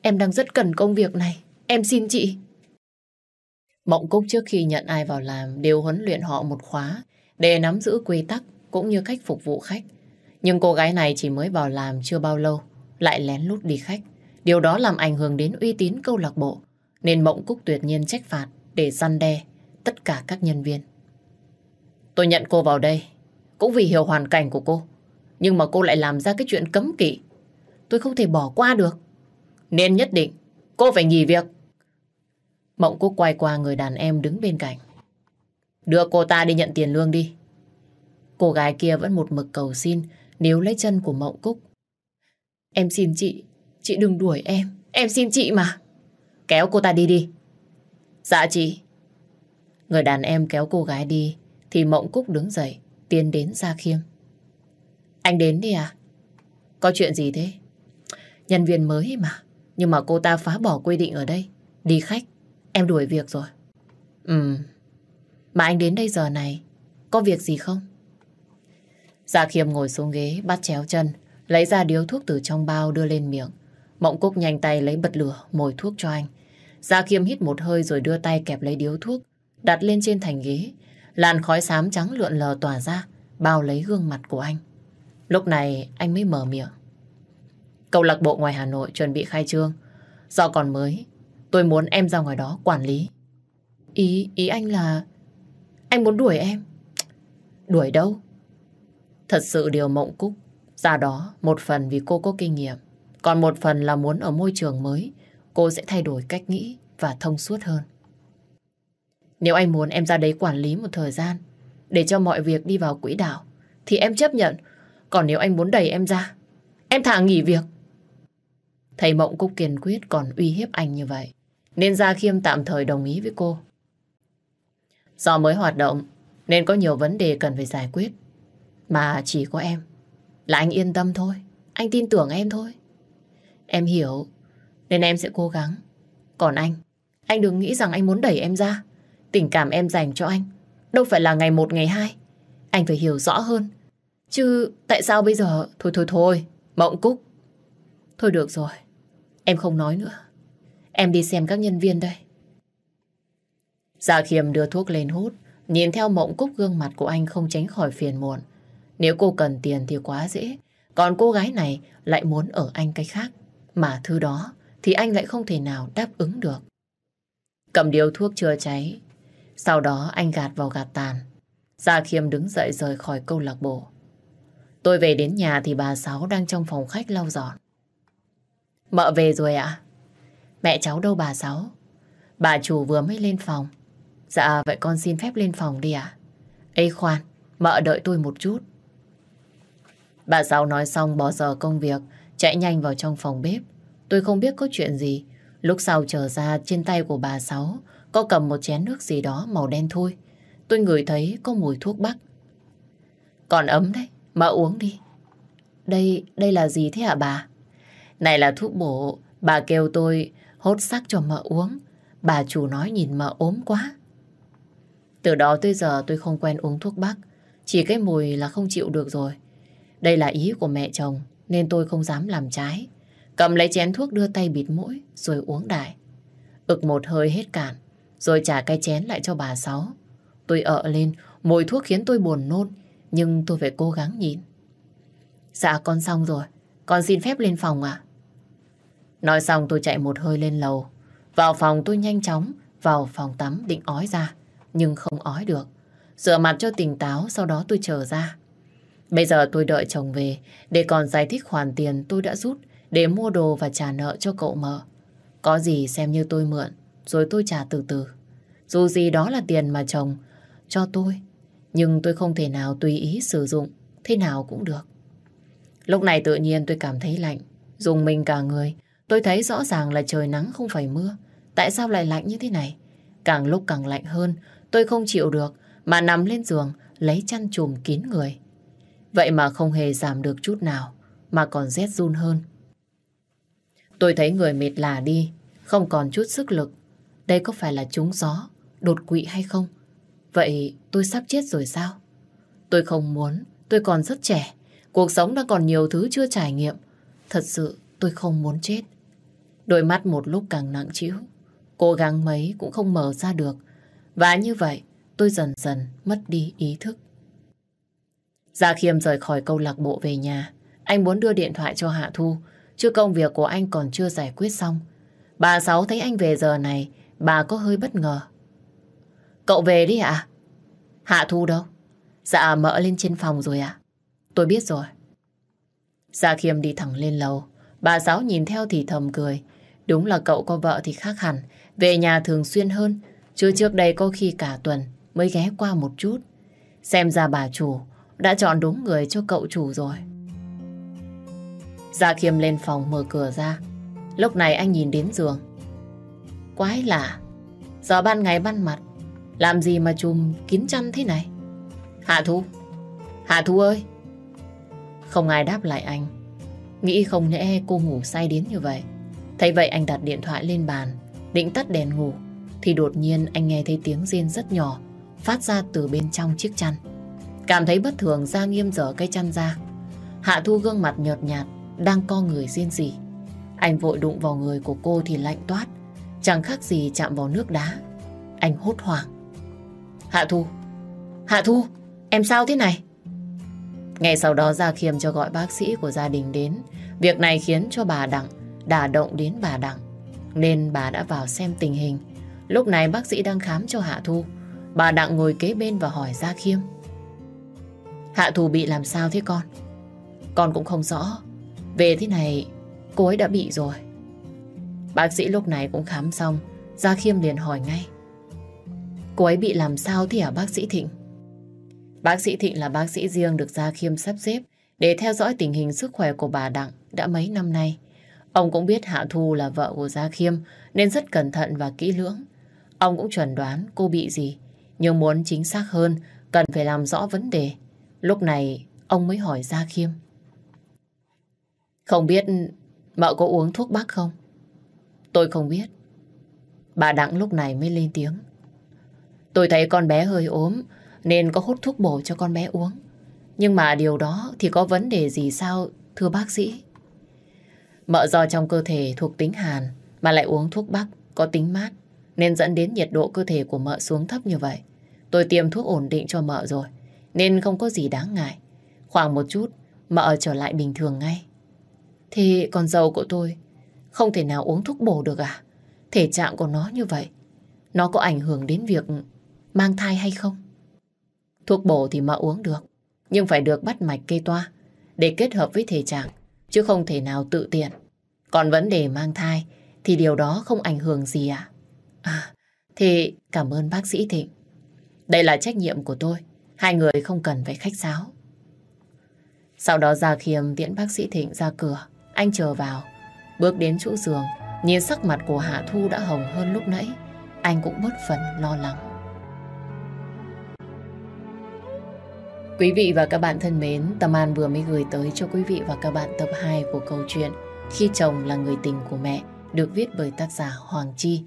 Em đang rất cần công việc này. Em xin chị. Mộng Cúc trước khi nhận ai vào làm đều huấn luyện họ một khóa để nắm giữ quy tắc cũng như cách phục vụ khách. Nhưng cô gái này chỉ mới vào làm chưa bao lâu, lại lén lút đi khách. Điều đó làm ảnh hưởng đến uy tín câu lạc bộ, nên Mộng Cúc tuyệt nhiên trách phạt để răn đe tất cả các nhân viên. Tôi nhận cô vào đây, cũng vì hiểu hoàn cảnh của cô. Nhưng mà cô lại làm ra cái chuyện cấm kỵ. Tôi không thể bỏ qua được. Nên nhất định, cô phải nghỉ việc. Mộng Cúc quay qua người đàn em đứng bên cạnh. Đưa cô ta đi nhận tiền lương đi. Cô gái kia vẫn một mực cầu xin níu lấy chân của Mộng Cúc. Em xin chị, chị đừng đuổi em. Em xin chị mà. Kéo cô ta đi đi. Dạ chị. Người đàn em kéo cô gái đi thì Mộng Cúc đứng dậy tiến đến Gia Khiêm. Anh đến đi à? Có chuyện gì thế? Nhân viên mới mà. Nhưng mà cô ta phá bỏ quy định ở đây. Đi khách. Em đuổi việc rồi. Ừ. Mà anh đến đây giờ này. Có việc gì không? Gia Khiêm ngồi xuống ghế, bắt chéo chân. Lấy ra điếu thuốc từ trong bao đưa lên miệng. Mộng Cúc nhanh tay lấy bật lửa, mồi thuốc cho anh. Gia Khiêm hít một hơi rồi đưa tay kẹp lấy điếu thuốc, đặt lên trên thành ghế. Làn khói xám trắng lượn lờ tỏa ra, bao lấy gương mặt của anh. Lúc này anh mới mở miệng. Câu lạc bộ ngoài Hà Nội chuẩn bị khai trương. Do còn mới, tôi muốn em ra ngoài đó quản lý. Ý, ý anh là... Anh muốn đuổi em. Đuổi đâu? Thật sự điều mộng cúc. Ra đó, một phần vì cô có kinh nghiệm. Còn một phần là muốn ở môi trường mới, cô sẽ thay đổi cách nghĩ và thông suốt hơn. Nếu anh muốn em ra đấy quản lý một thời gian để cho mọi việc đi vào quỹ đạo thì em chấp nhận. Còn nếu anh muốn đẩy em ra, em thả nghỉ việc. Thầy Mộng Cúc kiên quyết còn uy hiếp anh như vậy. Nên Gia Khiêm tạm thời đồng ý với cô. Do mới hoạt động nên có nhiều vấn đề cần phải giải quyết. Mà chỉ có em là anh yên tâm thôi. Anh tin tưởng em thôi. Em hiểu nên em sẽ cố gắng. Còn anh, anh đừng nghĩ rằng anh muốn đẩy em ra. Tình cảm em dành cho anh đâu phải là ngày một ngày hai. Anh phải hiểu rõ hơn. Chứ tại sao bây giờ... Thôi thôi thôi, Mộng Cúc. Thôi được rồi, em không nói nữa. Em đi xem các nhân viên đây. Gia Khiêm đưa thuốc lên hút, nhìn theo Mộng Cúc gương mặt của anh không tránh khỏi phiền muộn. Nếu cô cần tiền thì quá dễ, còn cô gái này lại muốn ở anh cái khác. Mà thứ đó thì anh lại không thể nào đáp ứng được. Cầm điếu thuốc chưa cháy, sau đó anh gạt vào gạt tàn. Gia Khiêm đứng dậy rời khỏi câu lạc bộ. Tôi về đến nhà thì bà Sáu đang trong phòng khách lau dọn. Mợ về rồi ạ? Mẹ cháu đâu bà Sáu? Bà chủ vừa mới lên phòng. Dạ vậy con xin phép lên phòng đi ạ. À? Ê khoan, mợ đợi tôi một chút. Bà Sáu nói xong bỏ giờ công việc, chạy nhanh vào trong phòng bếp. Tôi không biết có chuyện gì. Lúc sau trở ra trên tay của bà Sáu có cầm một chén nước gì đó màu đen thôi. Tôi ngửi thấy có mùi thuốc bắc. Còn ấm đấy, mà uống đi. Đây, đây là gì thế hả bà? Này là thuốc bổ, bà kêu tôi hốt sắc cho mợ uống. Bà chủ nói nhìn mợ ốm quá. Từ đó tới giờ tôi không quen uống thuốc bắc. Chỉ cái mùi là không chịu được rồi. Đây là ý của mẹ chồng, nên tôi không dám làm trái. Cầm lấy chén thuốc đưa tay bịt mũi, rồi uống đại. ực một hơi hết cạn, rồi trả cái chén lại cho bà Sáu. Tôi ợ lên, mùi thuốc khiến tôi buồn nôn, nhưng tôi phải cố gắng nhịn. Dạ con xong rồi, con xin phép lên phòng ạ. Nói xong tôi chạy một hơi lên lầu. Vào phòng tôi nhanh chóng, vào phòng tắm định ói ra, nhưng không ói được. Rửa mặt cho tỉnh táo, sau đó tôi chờ ra. Bây giờ tôi đợi chồng về để còn giải thích khoản tiền tôi đã rút để mua đồ và trả nợ cho cậu mợ. Có gì xem như tôi mượn, rồi tôi trả từ từ. Dù gì đó là tiền mà chồng cho tôi, nhưng tôi không thể nào tùy ý sử dụng, thế nào cũng được. Lúc này tự nhiên tôi cảm thấy lạnh, dùng mình cả người. Tôi thấy rõ ràng là trời nắng không phải mưa. Tại sao lại lạnh như thế này? Càng lúc càng lạnh hơn, tôi không chịu được, mà nằm lên giường, lấy chăn chùm kín người. Vậy mà không hề giảm được chút nào. mà còn rét run hơn. Tôi thấy người mệt lả đi, không còn chút sức lực. Đây có phải là trúng gió, đột quỵ hay không? Vậy tôi sắp chết rồi sao? Tôi không muốn, tôi còn rất trẻ. Cuộc sống đã còn nhiều thứ chưa trải nghiệm. Thật sự tôi không muốn chết. Đôi mắt một lúc càng nặng trĩu. Cố gắng mấy cũng không mở ra được. Và như vậy tôi dần dần mất đi ý thức. Gia Khiêm rời khỏi câu lạc bộ về nhà. Anh muốn đưa điện thoại cho Hạ Thu. Chứ công việc của anh còn chưa giải quyết xong. Bà Sáu thấy anh về giờ này, bà có hơi bất ngờ. Cậu về đi ạ? Hạ Thu đâu? Dạ mỡ lên trên phòng rồi ạ. Tôi biết rồi. Gia Khiêm đi thẳng lên lầu. Bà Sáu nhìn theo thì thầm cười. Đúng là cậu có vợ thì khác hẳn. Về nhà thường xuyên hơn. Chứ trước đây có khi cả tuần mới ghé qua một chút. Xem ra bà chủ đã chọn đúng người cho cậu chủ rồi. Gia Khiêm lên phòng mở cửa ra. Lúc này anh nhìn đến giường. Quái lạ. Giờ ban ngày ban mặt. Làm gì mà chùm kín chăn thế này? Hạ Thu. Hạ Thu ơi. Không ai đáp lại anh. Nghĩ không lẽ cô ngủ say đến như vậy. Thấy vậy anh đặt điện thoại lên bàn. Định tắt đèn ngủ. Thì đột nhiên anh nghe thấy tiếng rên rất nhỏ. Phát ra từ bên trong chiếc chăn. Cảm thấy bất thường ra nghiêm dở cây chăn ra. Hạ Thu gương mặt nhợt nhạt. Đang co người riêng gì. Anh vội đụng vào người của cô thì lạnh toát. Chẳng khác gì chạm vào nước đá. Anh hốt hoảng. Hạ Thu! Hạ Thu! Em sao thế này? Ngay sau đó Gia Khiêm cho gọi bác sĩ của gia đình đến. Việc này khiến cho bà Đặng, đả động đến bà Đặng. Nên bà đã vào xem tình hình. Lúc này bác sĩ đang khám cho Hạ Thu. Bà Đặng ngồi kế bên và hỏi Gia Khiêm. Hạ Thu bị làm sao thế con? Con cũng không rõ. Về thế này, cô ấy đã bị rồi. Bác sĩ lúc này cũng khám xong. Gia Khiêm liền hỏi ngay. Cô ấy bị làm sao thế hả bác sĩ Thịnh? Bác sĩ Thịnh là bác sĩ riêng được Gia Khiêm sắp xếp để theo dõi tình hình sức khỏe của bà Đặng đã mấy năm nay. Ông cũng biết Hạ Thu là vợ của Gia Khiêm nên rất cẩn thận và kỹ lưỡng. Ông cũng chuẩn đoán cô bị gì, nhưng muốn chính xác hơn cần phải làm rõ vấn đề. Lúc này, ông mới hỏi Gia Khiêm. Không biết mợ có uống thuốc bắc không? Tôi không biết. Bà Đặng lúc này mới lên tiếng. Tôi thấy con bé hơi ốm, nên có hút thuốc bổ cho con bé uống. Nhưng mà điều đó thì có vấn đề gì sao, thưa bác sĩ? Mợ do trong cơ thể thuộc tính hàn mà lại uống thuốc bắc có tính mát, nên dẫn đến nhiệt độ cơ thể của mợ xuống thấp như vậy. Tôi tiêm thuốc ổn định cho mợ rồi nên không có gì đáng ngại. Khoảng một chút mà ở trở lại bình thường ngay. Thì con dâu của tôi không thể nào uống thuốc bổ được à? Thể trạng của nó như vậy nó có ảnh hưởng đến việc mang thai hay không? Thuốc bổ thì mà uống được, nhưng phải được bắt mạch kê toa để kết hợp với thể trạng, chứ không thể nào tự tiện. Còn vấn đề mang thai thì điều đó không ảnh hưởng gì à? À, thì cảm ơn bác sĩ Thịnh. Đây là trách nhiệm của tôi, hai người không cần phải khách sáo. Sau đó Gia Khiêm tiễn bác sĩ Thịnh ra cửa, anh chờ vào, bước đến chỗ giường, nhìn sắc mặt của Hạ Thu đã hồng hơn lúc nãy, anh cũng bớt phần lo lắng. Quý vị và các bạn thân mến, Tâm An vừa mới gửi tới cho quý vị và các bạn tập 2 của câu chuyện Khi chồng là người tình của mẹ được viết bởi tác giả Hoàng Chi.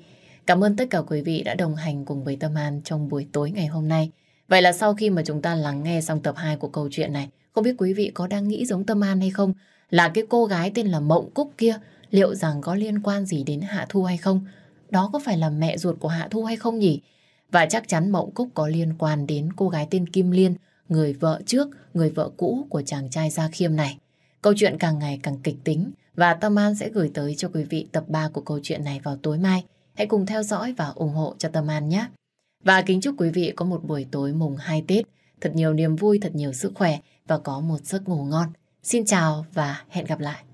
Cảm ơn tất cả quý vị đã đồng hành cùng với Tâm An trong buổi tối ngày hôm nay. Vậy là sau khi mà chúng ta lắng nghe xong tập 2 của câu chuyện này, không biết quý vị có đang nghĩ giống Tâm An hay không? Là cái cô gái tên là Mộng Cúc kia, liệu rằng có liên quan gì đến Hạ Thu hay không? Đó có phải là mẹ ruột của Hạ Thu hay không nhỉ? Và chắc chắn Mộng Cúc có liên quan đến cô gái tên Kim Liên, người vợ trước, người vợ cũ của chàng trai Gia Khiêm này. Câu chuyện càng ngày càng kịch tính và Tâm An sẽ gửi tới cho quý vị tập 3 của câu chuyện này vào tối mai. Hãy cùng theo dõi và ủng hộ cho Tâm An nhé. Và kính chúc quý vị có một buổi tối mùng 2 Tết, thật nhiều niềm vui, thật nhiều sức khỏe và có một giấc ngủ ngon. Xin chào và hẹn gặp lại.